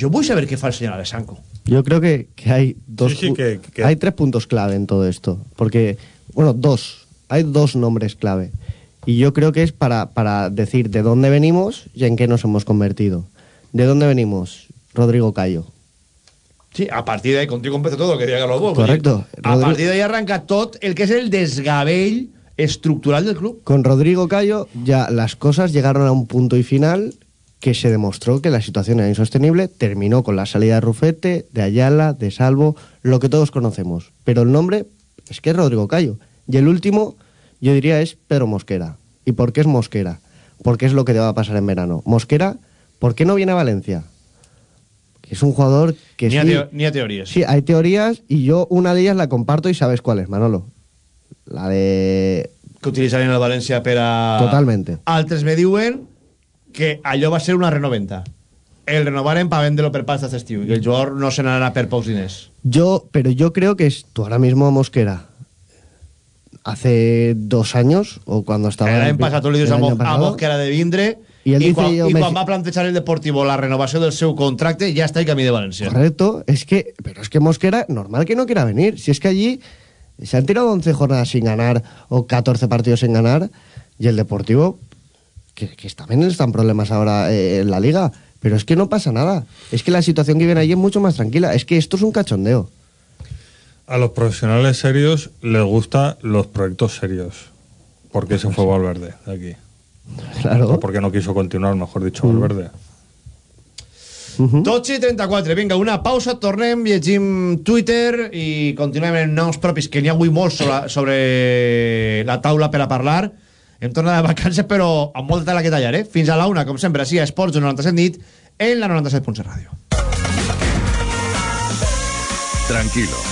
Jo vull saber què fa el senyor Alessanco. Yo creo que, que hay dos Sí, sí, que- que- hay tres puntos clave en todo esto. Porque, bueno, dos. Hay dos nombres clave. Y yo creo que es para, para decir de dónde venimos y en qué nos hemos convertido. ¿De dónde venimos? Rodrigo Cayo. Sí, a partir d'ahí, contigo empezó todo, que diga los dos. Correcto. A Rodrigo- partir d'ahí arranca tot el que és el desgavell estructural del club. Con Rodrigo Cayo ya las cosas llegaron a un punto y final que se demostró que la situación era insostenible. Terminó con la salida de Rufete, de Ayala, de Salvo, lo que todos conocemos. Pero el nombre es que es Rodrigo Cayo. Y el último, yo diría, es Pedro Mosquera. ¿Y por qué es Mosquera? Porque es lo que te va a pasar en verano. Mosquera, ¿por qué no viene a Valencia? Es un jugador que Ni, a sí, teo- ni a teories. Sí, hay teorías y yo una de ellas la comparto y sabes cuál es, Manolo. La de... que utilitzarien el València per a... Totalmente. Altres me diuen que allò va ser una renoventa. El renovaren para vendre-lo per pas d'aquest estiu que el jugador no se n'anarà per pocs diners. Yo, pero yo creo que es, tú ahora mismo a Mosquera, hace dos años, o cuando estaba... Dius el a, año Mo, a pasado, Mos que era de vindre I i, ell quan, i quan va plantejar el Deportivo la renovació del seu contracte ja està en camí de València. Correcto, es que, pero es que Mosquera, normal que no quiera venir. Si es que allí se han tirado 11 jornadas sin ganar o 14 partidos sin ganar, y el Deportivo, que, que también están problemas ahora eh, en la liga, pero es que no pasa nada. Es que la situación que viene allí es mucho más tranquila. Es que esto es un cachondeo. A los profesionales serios les gustan los proyectos serios. ¿Por qué se fue Valverde de aquí? Claro. O porque no quiso continuar, mejor dicho, Valverde. 12 i 34, vinga, una pausa, tornem, llegim Twitter i continuem en noms propis, que n'hi ha avui sobre la taula per a parlar. Hem tornat de vacances, però amb molta tela que tallar, eh? Fins a la una, com sempre, així a Esports 97 nit, en la 97.7 Ràdio. Tranquilo,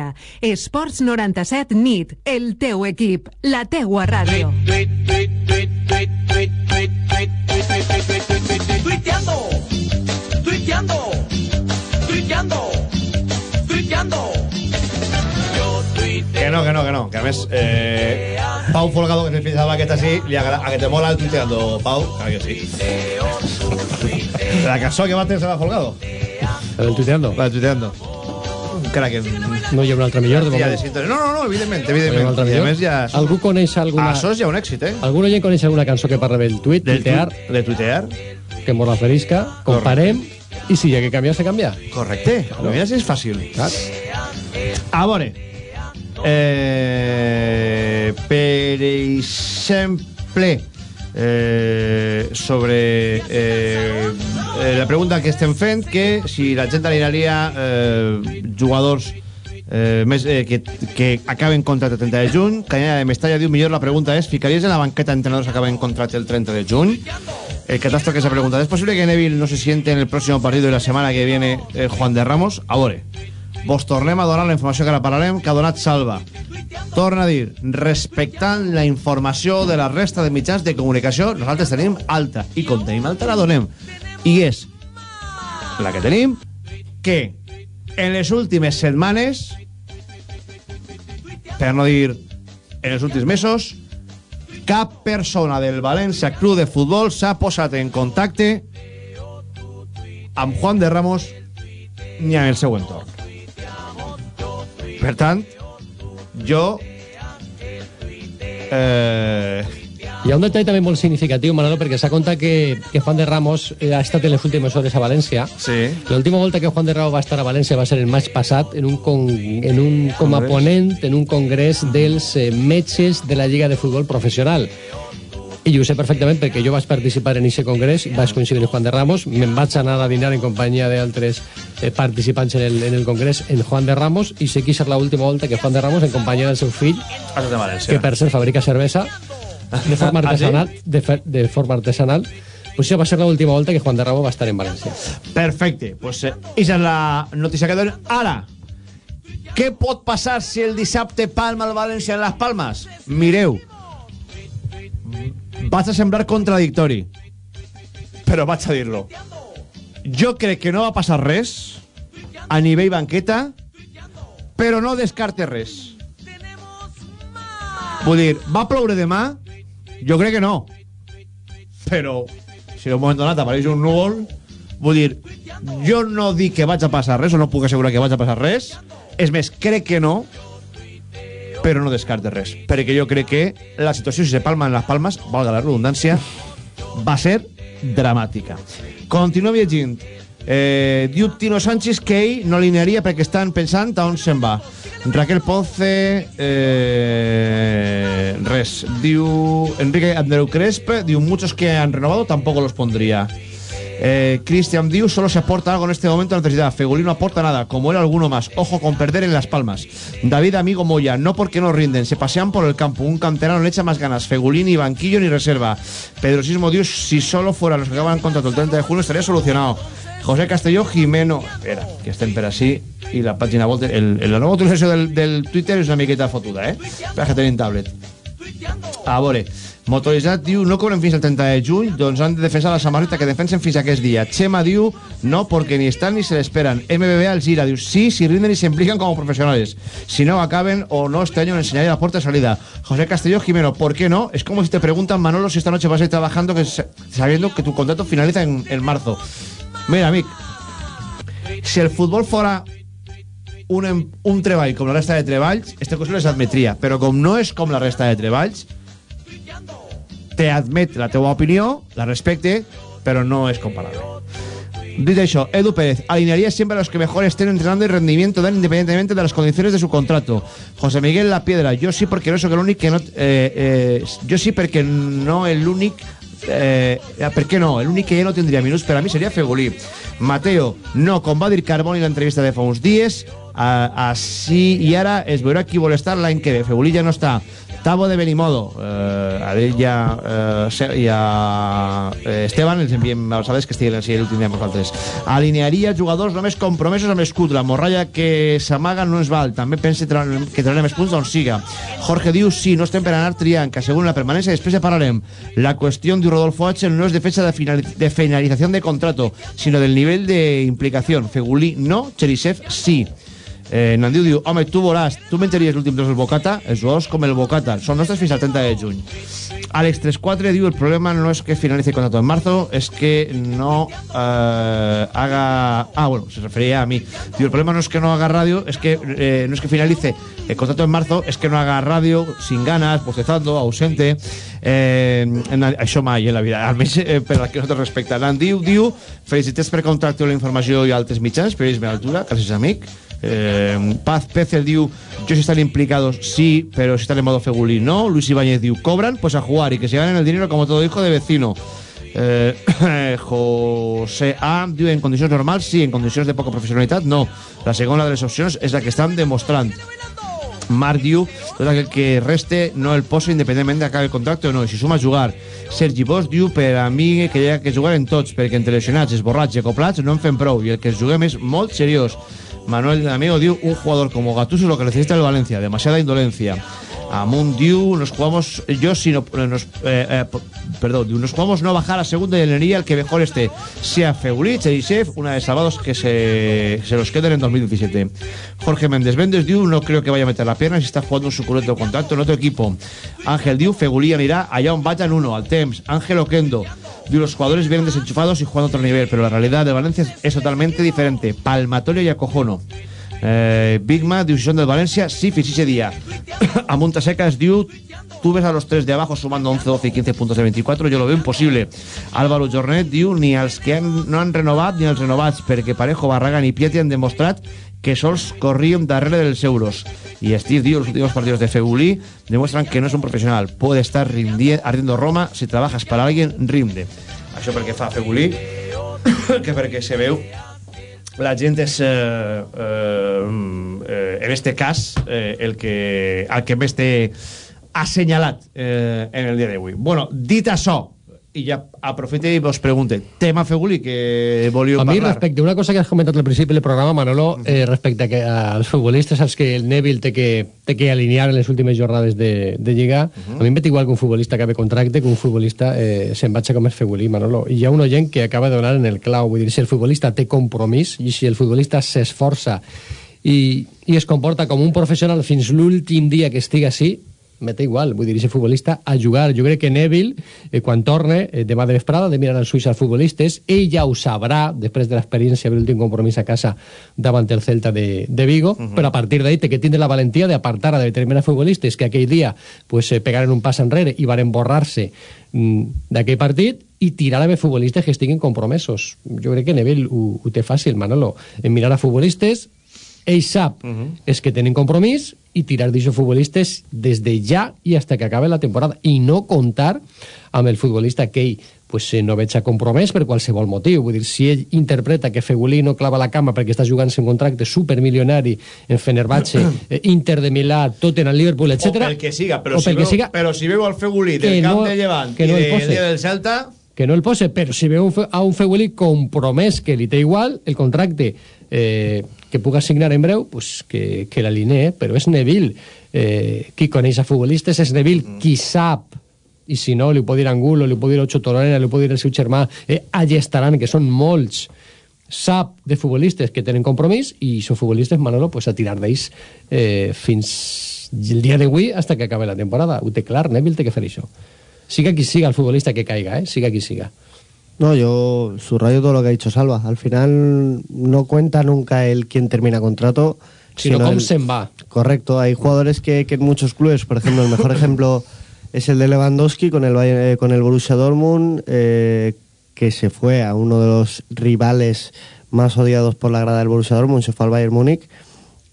obligatòria. Esports 97 NIT, el teu equip, la teua ràdio. Tuiteando, tuiteando, tuiteando. Que no, que no, que no. Que a més, eh, Pau Folgado, que se pensava que està així, li agra- a que te mola el tuiteando, Pau. Claro que sí. La cançó que va tenir serà Folgado. La del tuiteando. La del tuiteando. Un crack. No hi ha un altre millor, de moment. No, no, no, evidentment, No hi ha un evidentment. altre a ja... Algú coneix alguna... Això és ja un èxit, eh? Algun oient coneix alguna cançó que parla del tuit, Del tuitear, tu- de tuitear. que mos referisca, comparem, i si hi ha que canviar, se canvia. Correcte. Claro. Mira si és fàcil. A veure, eh, per exemple, eh, sobre eh, eh, la pregunta que estem fent, que si la gent alinearia eh, jugadors eh, eh, que, que acaben contracte el 30 de juny, Canyada de Mestalla diu millor la pregunta és, ficaries en la banqueta entrenadors que acaben contracte el 30 de juny? El catastro que se pregunta, ¿es posible que Neville no se siente en el próximo partido y la semana que viene Juan de Ramos? A veure, vos tornem a donar la informació que ara parlarem que ha donat Salva. Torna a dir, respectant la informació de la resta de mitjans de comunicació, nosaltres tenim alta, i com tenim alta la donem. I és la que tenim, que en les últimes setmanes, per no dir en els últims mesos, cap persona del València Club de Futbol s'ha posat en contacte amb Juan de Ramos ni amb el seu entorn. Per tant, jo... Eh, Hi ha un detall també molt significatiu, Manolo, perquè s'ha contat que, que Juan de Ramos eh, ha estat en les últimes hores a València. Sí. L'última volta que Juan de Ramos va estar a València va ser el maig passat en un, con, en un com a ponent en un congrés dels eh, metges de la Lliga de Futbol Professional. I ho sé perfectament perquè jo vaig participar en aquest congrés, vaig coincidir amb Juan de Ramos, me'n vaig anar a dinar en companyia d'altres eh, participants en el, en el congrés en Juan de Ramos i sé que és la última volta que Juan de Ramos en companyia del seu fill que per cert fabrica cervesa de forma Ah, artesanal, de, fer, de forma artesanal, pues això va ser l'última volta que Juan de Ramos va estar en València. Perfecte. Pues eh, esa és la notícia que donen. Ara, què pot passar si el dissabte palma el València en les Palmes? Mireu, vaig a semblar contradictori, però vaig a dir-lo. Jo crec que no va passar res a nivell banqueta, però no descarte res. Vull dir, va ploure demà? Jo crec que no. Però, si en un moment donat apareix un núvol, vull dir, jo no dic que vaig a passar res, o no puc assegurar que vaig a passar res. És més, crec que no, però no descarte res. Perquè jo crec que la situació, si se palma en les palmes, valga la redundància, va ser dramàtica. Continua llegint. Eh, diu Tino Sánchez que ell no alinearia perquè estan pensant a on se'n va. Raquel Ponce eh, res. Diu Enrique Andreu Cresp, diu muchos que han renovado tampoco los pondría. Eh, Cristian diu solo se aporta algo en este momento a la necesidad. Fegulín no aporta nada, como él alguno más. Ojo con perder en las palmas. David Amigo Moya, no porque no rinden, se pasean por el campo. Un canterano le echa más ganas. Fegulín ni banquillo ni reserva. Pedro Sismo si solo fueran los que acaban contrato el 30 de junio estaría solucionado. José Castelló Jimeno. Espera, que estén per així i la pàgina volta... El, el, utilizació del, del Twitter és una miqueta fotuda, eh? Espera tenim tablet. A veure, Motoritzat diu no cobren fins al 30 de juny, doncs han de defensar la samarreta que defensen fins a aquest dia. Chema diu no, porque ni están ni se le esperan. MBB al gira diu sí, si rinden y se implican como profesionales. Si no, acaben o no, este año enseñaré la puerta de salida. José Castelló Jimeno, ¿por qué no? Es como si te preguntan, Manolo, si esta noche vas a ir trabajando que, sabiendo que tu contrato finaliza en, en marzo. Mira, amic, si el futbol fora un, un treball com la resta de treballs, este cosa les admetria, però com no és com la resta de treballs, te admet la teua opinió, la respecte, però no és comparable. Dicho eso, Edu Pérez alinearía siempre a los que mejor estén entrenando y rendimiento dan independientemente de las condiciones de su contrato. José Miguel La Piedra, yo sí porque no soy el único que no... Eh, eh, yo sí porque no el único... Eh, per què no? L'únic que ja no tindria minuts per a mi seria Fegulí. Mateo, no, com va dir Carboni en l'entrevista de fa uns dies, a, així i ara es veurà qui vol estar l'any que ve. Fegulí ja no està. Tavo de Benimodo, eh, a ell ja, eh, i a eh, Esteban els enviem als altres que estiguen l'últim dia amb nosaltres. Alinearia jugadors només compromesos amb l'escut. La morralla que s'amaga no ens val. També pense tra que traurem més punts d'on siga. Jorge diu, sí, no estem per anar triant, que asseguren la permanència, després ja parlarem. La qüestió, diu Rodolfo H, no és defensa de, final de finalización de contrato, sino del nivell de implicación. Fegulí no, Cherisev sí. Eh, Nandiu diu, home, tu veuràs, tu menjaries l'últim tros del bocata, els jugadors com el bocata, són nostres fins al 30 de juny. Alex 34 diu, el problema no es que finalice el contrato en marzo, es que no eh, haga... Ah, bueno, se refería a mí. Diu, el problema no es que no haga radio, es que eh, no es que finalice el contrato en marzo, es que no haga radio sin ganas, bostezando, ausente. Eh, en, això mai en la vida, almenys eh, per al que nosaltres respecta. Nandiu diu, felicitats per contracte la informació i altres mitjans, periodisme d'altura, gràcies amic. Eh, Paz Pecer diu yo si están implicados sí, pero si están en modo fegulí no. Luis Ibáñez diu cobran, pues a jugar y que se ganen el dinero como todo hijo de vecino. Eh, José A diu en condicions normals sí, en condicions de poca professionalitat no. La segona de les opcions és la que estan demostrant. Marc diu, tot que reste no el posa independentment d'acabar el contracte o no, i si suma a jugar. Sergi Bosch diu, per a mi que hi ha que jugar en tots, perquè entre lesionats, esborrats i acoplats no en fem prou, i el que es juguem és molt seriós. Manuel Amigo diu, un jugador como Gattuso lo que necesita el Valencia, demasiada indolencia. Amun diu, nos jugamos, yo si no, nos, eh, eh, perdón, nos jugamos no bajar a segunda y elegiría el que mejor esté, sea Feulich, Cherisev, una de salvados que se, se los queden en 2017. Jorge Méndez Méndez diu, no creo que vaya a meter la pierna si está jugando un suculento contrato en otro equipo. Ángel diu, Fegulí anirà allá on vayan uno, al temps. Ángel Oquendo diu, los jugadores vienen desenchufados y jugando a otro nivel, pero la realidad de Valencia es, es totalmente diferente. Palmatorio y acojono. Eh, Big Mac diu, si del Valencia, sí, fins día. a Monta Secas diu, tú ves a los tres de abajo sumando 11, 12 y 15 puntos de 24, yo lo veo imposible. Álvaro Jornet diu, ni als que han, no han renovat ni als renovats, perquè Parejo, Barragan i Pieti han demostrat que sols corrien darrere dels euros. Y Steve diu, los últimos partidos de Fegulí demuestran que no es un profesional. Puede estar ardiendo Roma, si trabajas para alguien, rinde. Això perquè fa Fegulí, que perquè se veu la gent és eh, eh, eh, en este cas eh, el que el que més té assenyalat eh, en el dia d'avui bueno, dit això i ja aprofite i vos pregunte. Tema Feguli que volíeu A mi, parlar. respecte a una cosa que has comentat al principi del programa, Manolo, eh, respecte a que, als futbolistes als que el Neville té que, té que alinear en les últimes jornades de, de Lliga, a mi em ve igual que un futbolista acabe contracte que un futbolista eh, se'n vagi com és Fegulí, Manolo. I hi ha un oient que acaba de donar en el clau, vull dir, si el futbolista té compromís i si el futbolista s'esforça i, i es comporta com un professional fins l'últim dia que estigui així, me té igual, vull dir, ese futbolista a jugar. Jo crec que Neville, eh, quan torne eh, demà de vesprada, de mirar als ulls als futbolistes, ell ja ho sabrà, després de l'experiència de l'últim compromís a casa davant el Celta de, de Vigo, uh -huh. però a partir d'ahí té que tindre la valentia d'apartar a determinats futbolistes que aquell dia pues, eh, pegaren un pas enrere i varen borrar-se mm, d'aquell partit i tirar a més futbolistes que estiguin compromesos. Jo crec que Neville ho, ho té fàcil, Manolo, en mirar a futbolistes ell sap uh -huh. és que tenen compromís i tirar d'aixòs futbolistes des de ja i hasta que acabe la temporada i no comptar amb el futbolista que ell pues, eh, no veig a compromès per qualsevol motiu. Vull dir, si ell interpreta que Fegulí no clava la cama perquè està jugant en un contracte supermilionari en Fenerbahce, eh, Inter de Milà, Tottenham, Liverpool, etc. o pel que siga però, si veu, siga, però si veu el Fegulí del camp no- de Llevant que no el del pose. dia del Celta que no el pose, però si veu a un Fegulí compromès que li té igual el contracte eh, que puga signar en breu, pues que, que l'alinee, però és Neville eh, qui coneix a futbolistes, és Neville qui sap i si no, li pot dir Angulo, li pot dir Ocho Torrena, li pot dir el seu germà, eh, allà estaran, que són molts, sap de futbolistes que tenen compromís i són futbolistes, Manolo, pues, a tirar d'ells eh, fins el dia d'avui hasta que acabe la temporada. Ho té clar, Neville té que fer això. Siga qui siga el futbolista que caiga, eh? siga qui siga. No, yo subrayo todo lo que ha dicho Salva. Al final no cuenta nunca el quién termina contrato. Sino cómo el- se va. Correcto. Hay jugadores que, que en muchos clubes, por ejemplo, el mejor ejemplo es el de Lewandowski con el, eh, con el Borussia Dortmund, eh, que se fue a uno de los rivales más odiados por la grada del Borussia Dortmund, se fue al Bayern Múnich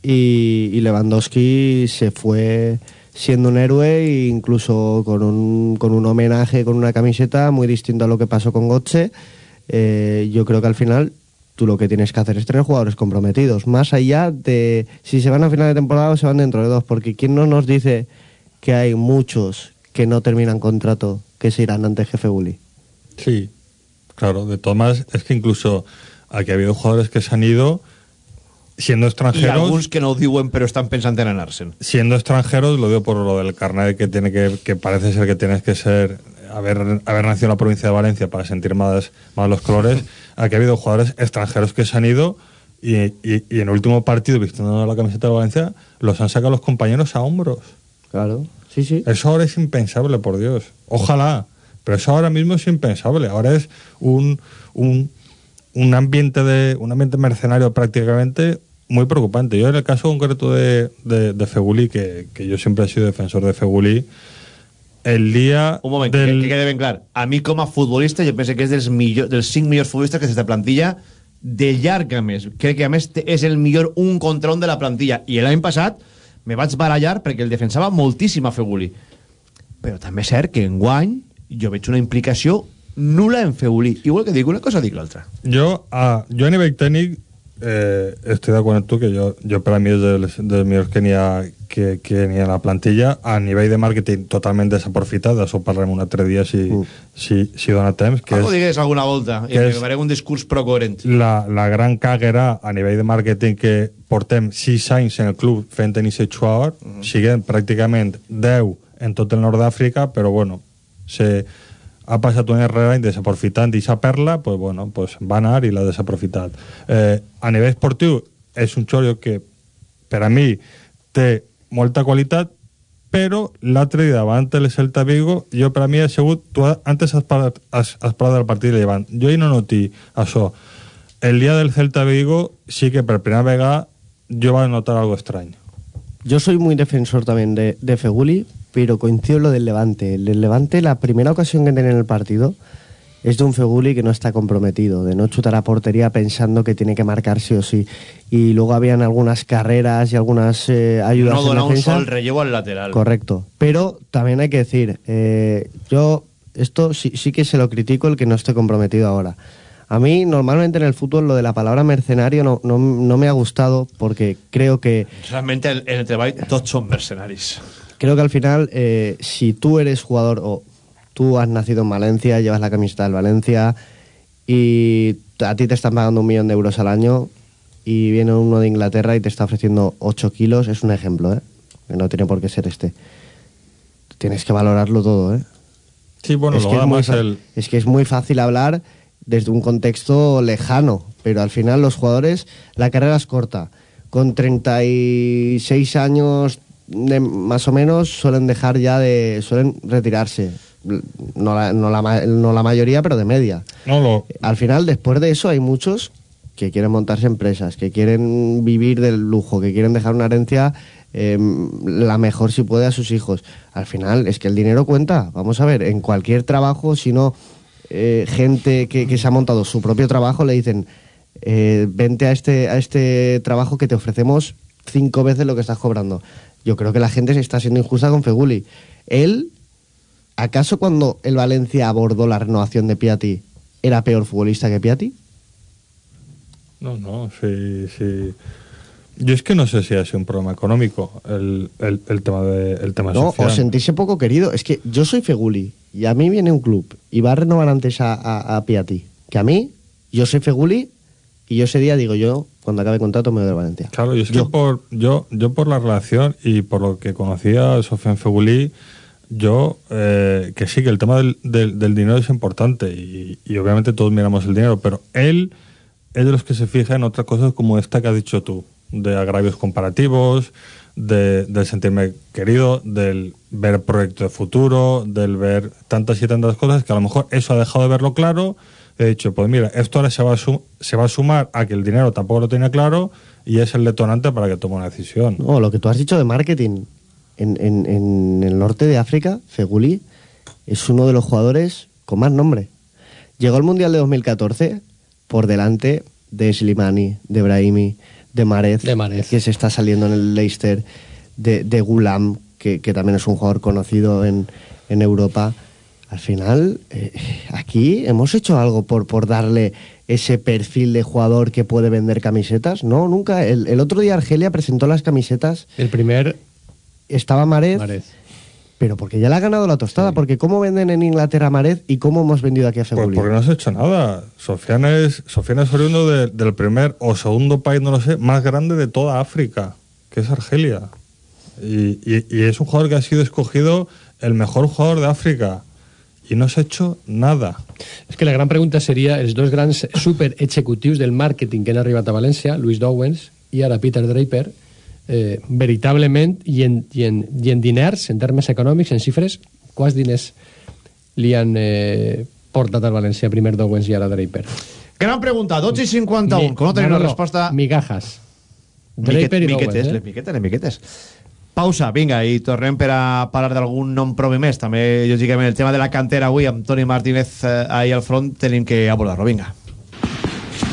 y, y Lewandowski se fue siendo un héroe e incluso con un, con un homenaje, con una camiseta muy distinto a lo que pasó con Gotze. Eh, yo creo que al final tú lo que tienes que hacer es tener jugadores comprometidos, más allá de si se van a final de temporada o se van dentro de dos, porque ¿quién no nos dice que hay muchos que no terminan contrato que se irán ante jefe Bully? Sí, claro. De maneras, es que incluso aquí ha habido jugadores que se han ido siendo extranjeros. alguns que no diuen però estan pensant en anar-se'n. Siendo extranjeros, lo digo por lo del carnet que tiene que, que parece ser que tienes que ser haber, haber nacido en la provincia de Valencia para sentir más, más los colores. Aquí ha habido jugadores extranjeros que se han ido y, y, y en el último partido, vistiendo la camiseta de Valencia, los han sacado los compañeros a hombros. Claro, sí, sí. Eso ahora es impensable, por Dios. Ojalá, pero eso ahora mismo es impensable. Ahora es un, un, un ambiente de un ambiente mercenario prácticamente muy preocupante. Yo en el caso concreto de, de, de Feguli, que, que yo siempre he sido defensor de Feguli, el día Un moment, del... que, que quede ben clar. A mi com a futbolista jo penso que és dels, millor, dels cinc millors futbolistes que té esta plantilla de llarg a més. Crec que a més és el millor un contra un de la plantilla. I l'any passat me vaig barallar perquè el defensava moltíssim a Feguli. Però també és cert que en guany jo veig una implicació nula en Feguli. Igual que dic una cosa, dic l'altra. Yo a, yo a nivel técnico eh, estoy de acuerdo en tú que yo, yo para mí es de los, de los mejores que ni, ha, que, que ni a la plantilla. A nivel de marketing totalmente desaprofitada eso parlarem un altre dia si, si, si dona temps que Algo és digues alguna volta i que és- faré un discurs prou coherent. la, la gran caguera a nivell de màrqueting que portem 6 anys en el club fent tenir aquest jugador, siguem pràcticament 10 en tot el nord d'Àfrica, però bueno, se ha passat un any desaprofitant d'aquesta perla, pues bueno, pues va anar i l'ha desaprofitat. Eh, a nivell esportiu és un xollo que per a mi té molta qualitat, però l'altre dia davant el Celta Vigo, jo per a mi ha sigut, tu antes has parlat, has, has parlat del partit de Llevant, jo hi no noti això. El dia del Celta Vigo sí que per primera vegada jo vaig notar algo estrany. Yo soy muy defensor también de, de Feguli, pero coincido en lo del Levante. El del Levante, la primera ocasión que tiene en el partido es de un Feguli que no está comprometido, de no chutar a portería pensando que tiene que marcar sí o sí. Y luego habían algunas carreras y algunas eh, ayudas No dona un defensa. sol relleu al lateral. Correcto. Pero también hay que decir, eh, yo esto sí, sí que se lo critico el que no esté comprometido ahora. A mí normalmente en el fútbol lo de la palabra mercenario no, no, no me ha gustado porque creo que Realmente en el treball tots són mercenaris. Creo que al final, eh, si tú eres jugador o tú has nacido en Valencia, llevas la camiseta del Valencia y a ti te están pagando un millón de euros al año y viene uno de Inglaterra y te está ofreciendo 8 kilos, es un ejemplo, ¿eh? no tiene por qué ser este. Tienes que valorarlo todo, ¿eh? Sí, bueno, es, luego que es, muy el... es que es muy fácil hablar desde un contexto lejano, pero al final los jugadores, la carrera es corta. Con 36 años de- más o menos suelen dejar ya de... suelen retirarse. No la, no la no la mayoría, pero de media. No, lo, Al final, después de eso, hay muchos que quieren montarse empresas, que quieren vivir del lujo, que quieren dejar una herencia eh, la mejor si puede a sus hijos. Al final, es que el dinero cuenta. Vamos a ver, en cualquier trabajo, si no eh, gente que, que se ha montado su propio trabajo le dicen, eh, vente a este, a este trabajo que te ofrecemos cinco veces lo que estás cobrando. Yo creo que la gente se está siendo injusta con Feguli. Él, ¿acaso cuando el Valencia abordó la renovación de Piatti era peor futbolista que Piatti? No, no, sí, sí. Yo es que no sé si ha sido un problema económico el, el, el tema de el tema No, social. o sentirse poco querido. Es que yo soy Feguli y a mí viene un club y va a renovar antes a, a, a Piatti. Que a mí, yo soy Feguli y yo ese día digo yo, cuando acabe el contrato me voy del Valencia. Claro, y es que por, yo, yo por la relación y por lo que conocía a Sofian Feguli, yo, eh, que sí, que el tema del, del, del dinero es importante y, y obviamente todos miramos el dinero, pero él es de los que se fija en otras cosas como esta que has dicho tú, de agravios comparativos, de, del sentirme querido, del ver proyecto de futuro, del ver tantas y tantas cosas que a lo mejor eso ha dejado de verlo claro. He dicho, pues mira, esto ahora se va a, sum- se va a sumar a que el dinero tampoco lo tiene claro y es el detonante para que tome una decisión. No, lo que tú has dicho de marketing. En, en- en el norte de África, Feguli es uno de los jugadores con más nombre. llegó al Mundial de 2014 por delante de Slimani, de Brahimi, de Marez, que se está saliendo en el Leicester, de, de Gulam, que, que también es un jugador conocido en, en Europa. Al final, eh, aquí hemos hecho algo por, por darle ese perfil de jugador que puede vender camisetas. No, nunca. El, el otro día Argelia presentó las camisetas. El primer. Estaba Marez. Marez. Pero porque ya le ha ganado la tostada. Porque ¿cómo venden en Inglaterra Marez y cómo hemos vendido aquí a Pues Feguli? porque no has hecho nada. Sofian es, Sofian es oriundo de- del primer o segundo país, no lo sé, más grande de toda África, que es Argelia. Y, y- y es un jugador que ha sido escogido el mejor jugador de África. Y no se ha hecho nada. És que la gran pregunta seria els dos grans super executius del màrqueting que han arribat a València, Louis Dowens i ara Peter Draper, eh, veritablement, i en, i, en, i en diners, en termes econòmics, en xifres, quants diners li han eh, portat al València, primer Dowens i ara Draper? Gran pregunta, 12 i 51, Mi- no tenim no, la no, resposta... Migajas. Miquet, Draper i miquetes, Dowens, eh? les miquetes, les miquetes. Pausa, vinga, i tornem per a parlar d'algun nom propi més. També, lògicament, el tema de la cantera avui amb Toni Martínez eh, ahí al front tenim que abordar-lo, vinga.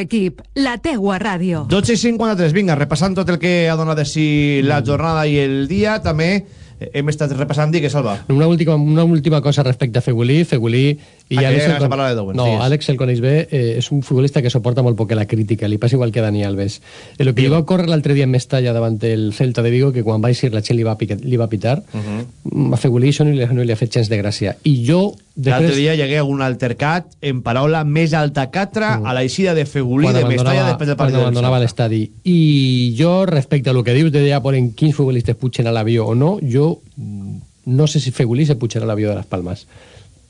equip, la teua ràdio. 12 i 53, vinga, repassant tot el que ha donat de si la jornada i el dia, també hem estat repassant, digues, Salva. Una última, una última cosa respecte a Fegulí. Fegulí i Ah, ja el con- de No, digues. Àlex el coneix bé, eh, és un futbolista que soporta molt poc la crítica, li passa igual que a Dani Alves. Eh, el que li va ocórrer l'altre dia en Mestalla davant el Celta de Vigo, que quan va eixir la gent li va, picar, li va pitar, Mhm. a Fegulí això no li, no li ha fet gens de gràcia. I jo, L'altre després, dia hi hagué un altercat en paraula més alta catra a l'eixida de Fegulí de Mestalla després del partit del abandonava l'estadi. I jo, respecte a lo que dius de ja poden quins futbolistes pugen a l'avió o no, jo mm, no sé si Fegulí se pujarà a l'avió de les Palmes.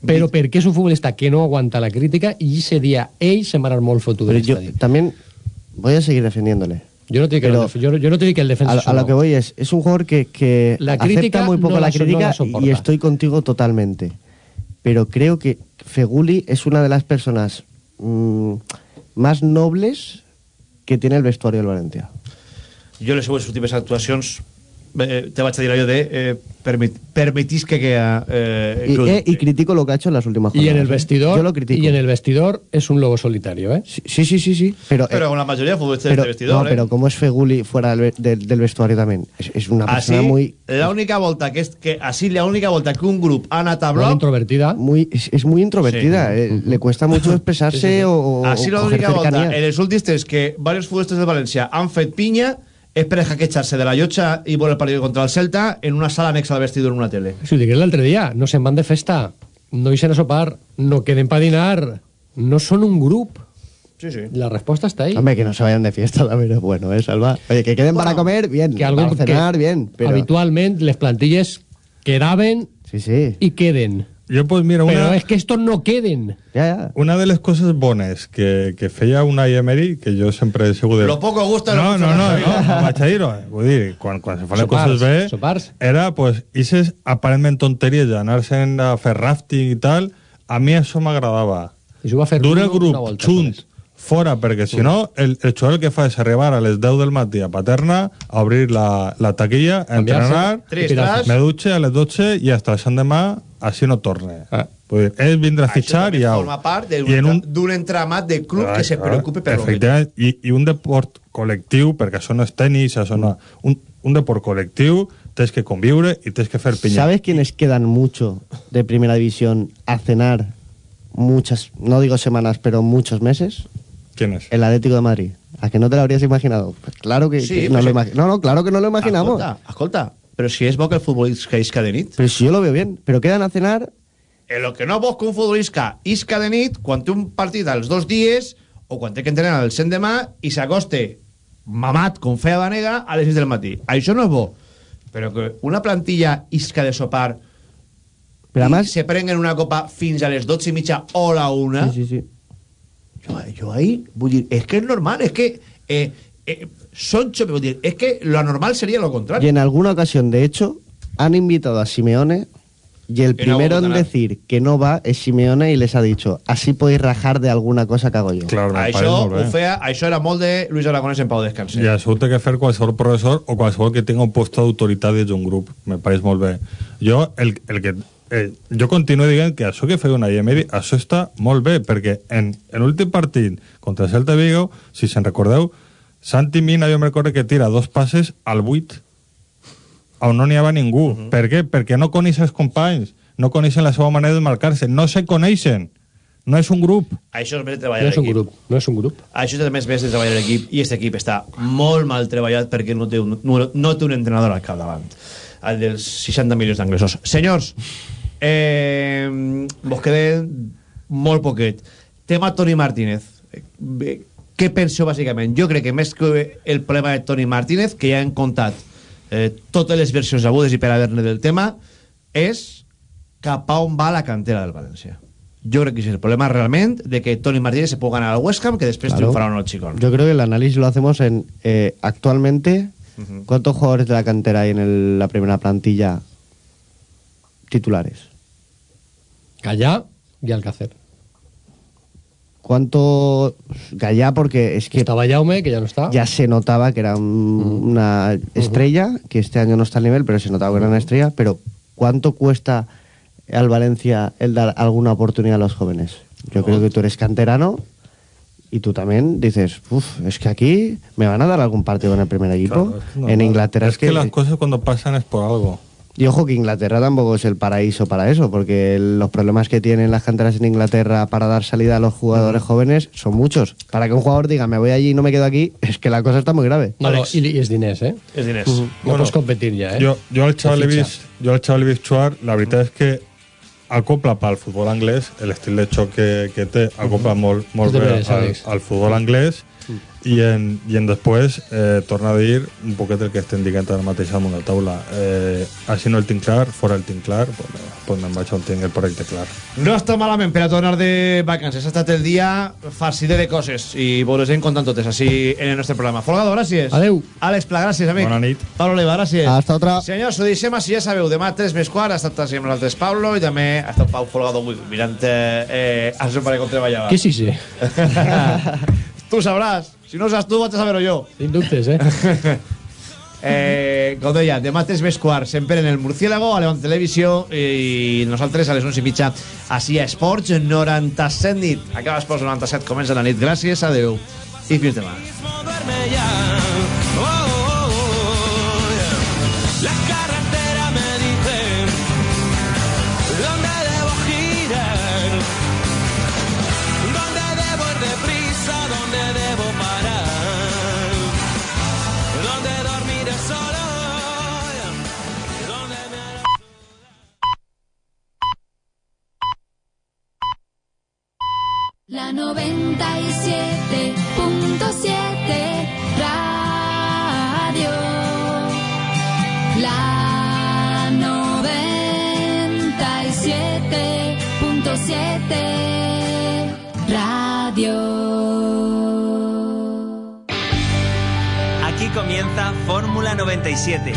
Però perquè és un futbolista que no aguanta la crítica i ese dia ell se'n va anar molt fotut de Pero yo l'estadi. también voy a seguir defendiéndole. Yo no te digo que, yo, yo no te digo que el defensa A, lo que voy es, es un jugador que, que La acepta muy poco no la la so- no crítica la y estoy contigo totalmente. Pero creo que Feguli es una de las personas mm, más nobles que tiene el vestuario del Valencia. Jo les seues últimes actuacions eh, te vaig a dir allò de eh, permit, permetisque que eh, Y, eh, y critico lo que ha hecho en las últimas Y en jornadas. el ¿eh? vestidor, Yo lo critico. y en el vestidor es un lobo solitario, ¿eh? Sí, sí, sí, sí. Pero, Pero eh, con la mayoría de futbolistas pero, de vestidor, no, eh. pero como es Feguli fuera del, del- del vestuario también. Es, es una Así, persona muy... la única volta que, és, que así la única volta que un grup ha anat a Muy bloc introvertida. Muy, es, es muy introvertida. eh, le cuesta mucho expresarse o, o- Així o l'única coger volta en els últims que diversos futbolistes de València han fet pinya és per hackejar-se de la llotja i veure el partit contra el Celta en una sala anexa al vestidor en una tele. Si ho digués l'altre dia, no se'n van de festa, no ixen a sopar, no queden pa dinar, no són un grup. Sí, sí. La respuesta está ahí. Hombre, que no se vayan de fiesta también es bueno, ¿eh, Salva? Oye, que queden para comer, bien. que algún, para cenar, que bien. Pero... habitualment les plantilles quedaven Sí, sí. i queden. Jo, pues, mira, una... Pero es que estos no queden. Ja, ja. Una de les coses bones que, que feia una Emery, que jo sempre he sigut... De... Lo poco gusta No, no, no, no. vaig a dir-ho. eh. Vull dir, quan, quan se fan les coses bé, sopars. era, pues, ises aparentment tonteries d'anar-se'n a fer rafting i tal, a mi això m'agradava. I s'ho va fer Dur el Nuno una grup volta, fora, perquè si no, el, el el que fa és arribar a les 10 del matí a Paterna, a obrir la, la taquilla, a entrenar, Tristes. me dutxe a les 12 i hasta el demà, així no torne. Ah. Vull dir, ell vindrà a Això fitxar i au. forma part d'un en un, d'un entramat de club que se Clar, preocupe per Efectivament, i, i un deport col·lectiu, perquè això no és tenis, això no, un, un deport col·lectiu, tens que conviure i tens que fer pinya. ¿Sabes quiénes quedan mucho de primera división a cenar muchas, no digo semanas, pero muchos meses? ¿Quién es? El Atlético de Madrid. ¿A que no te lo habrías imaginado? Pues claro que, Sí, que no lo sí. imagi- No, no, claro que no lo imaginamos. Escolta, escolta, però si és bo que el futbolista isca de nit. Pero si yo lo veo bien. Pero quedan a cenar En lo que no que un futbolista isca de nit quan té un partit als dos dies o quan té que entrenar al cent demà i s'acoste mamat com feia Vanega a les 6 del matí. Això no és bo. Però que una plantilla isca de sopar Però i además- se prenguen una copa fins a les 12 i mitja o la una... Sí, sí, sí. Jo, jo ahí, és que és normal, és que eh, eh, dir, és que lo anormal seria lo Y contrari. en alguna ocasión, de hecho, han invitado a Simeone y el Y no primero en decir que no va es Simeone y les ha dicho, así podéis rajar de alguna cosa que hago yo. Claro, pareix Això, ho feia, això era molt de Luis Aragonès en Pau Descanse. I això ho té que fer qualsevol professor o qualsevol que tingui un post d'autoritat dins d'un grup. Me pareix molt bé. Jo, el, el que, eh, jo continuo dient que això que feia una Emery, això està molt bé, perquè en, en l'últim partit contra el Celta Vigo, si se'n recordeu, Santi Mina jo me recordo que tira dos passes al 8 on no n'hi havia ningú. Per què? Perquè no coneix els companys, no coneixen la seva manera de marcar-se, no se coneixen. No és un grup. Això és més de treballar No és un l'equip. grup, no és un grup. Això és més més de treballar l'equip i aquest equip està molt mal treballat perquè no té un, no, no té un entrenador al capdavant el dels 60 milions d'anglesos senyors eh, vos queda molt poquet. Tema Toni Martínez. Què penseu bàsicament? jo crec que més que el problema de Toni Martínez que ja hem contat eh, totes les versions agudes i per haver-ne del tema és cap a on va la cantera del València. Jo crec que és el problema realment de que Toni Martínez se puede ganar al West Ham que després Claro. triunfarà o no el Chicón. Yo creo que el análisis lo hacemos en eh, actualmente cuántos jugadores de la cantera hay en el- la primera plantilla titulares. Gallá y Alcácer. ¿Cuánto Gallá porque es que Estaba Jaume, que ya no está. ya se notaba que era un- una estrella, que este año no está al nivel, pero se notaba que era una estrella, pero ¿cuánto cuesta al Valencia el dar alguna oportunidad a los jóvenes? Yo creo que tú eres canterano y tú también dices, uff, es que aquí me van a dar algún partido en el primer equipo. Claro, es en. Inglaterra es que, las cosas cuando pasan es por algo. Y ojo que Inglaterra tampoco es el paraíso para eso, porque los problemas que tienen las canteras en Inglaterra para dar salida a los jugadores jóvenes son muchos. Para que un jugador diga, me voy allí y no me quedo aquí, es que la cosa está muy grave. No, no, y, y es diners, ¿eh? és diners No Bueno, puedes competir ya, ¿eh? Jo, jo al fitxa. vist, jo al jugar, la veritat és que acopla pel futbol anglès, l'estil de xoc que, que té, acopla molt, molt bé al, al futbol anglès i en, i en després eh, torna a dir un poquet el que estem dient ara mateix damunt la taula eh, així no el tinc clar, fora el tinc clar pues, eh, pues me'n vaig on tinc el projecte clar no està malament per a tornar de vacances ha estat el dia farcider de coses i vos hem contant totes així en el nostre programa Folgado, gràcies Adeu. Àlex Pla, gràcies amic Bona nit. Pablo Leiva, gràcies Hasta otra. Senyors, ho deixem així, ja sabeu, demà 3 més quart ha estat així amb nosaltres Pablo i també ha estat Pau Folgado avui mirant eh, el seu pare com treballava ¿Qué sí sé? tu sabràs, si no ho saps tu vaig a saber-ho jo. Sin dubtes, ¿eh? Eh, com deia, demà 3 més quart sempre en el Murciélago, a Levant Televisió i nosaltres a les 11 i mitja així a Esports 97 nit. Acaba Esports 97, comença la nit. Gràcies, adeu. I fins demà La 97.7 Radio. La 97. 97 Radio. Aquí comienza Fórmula 97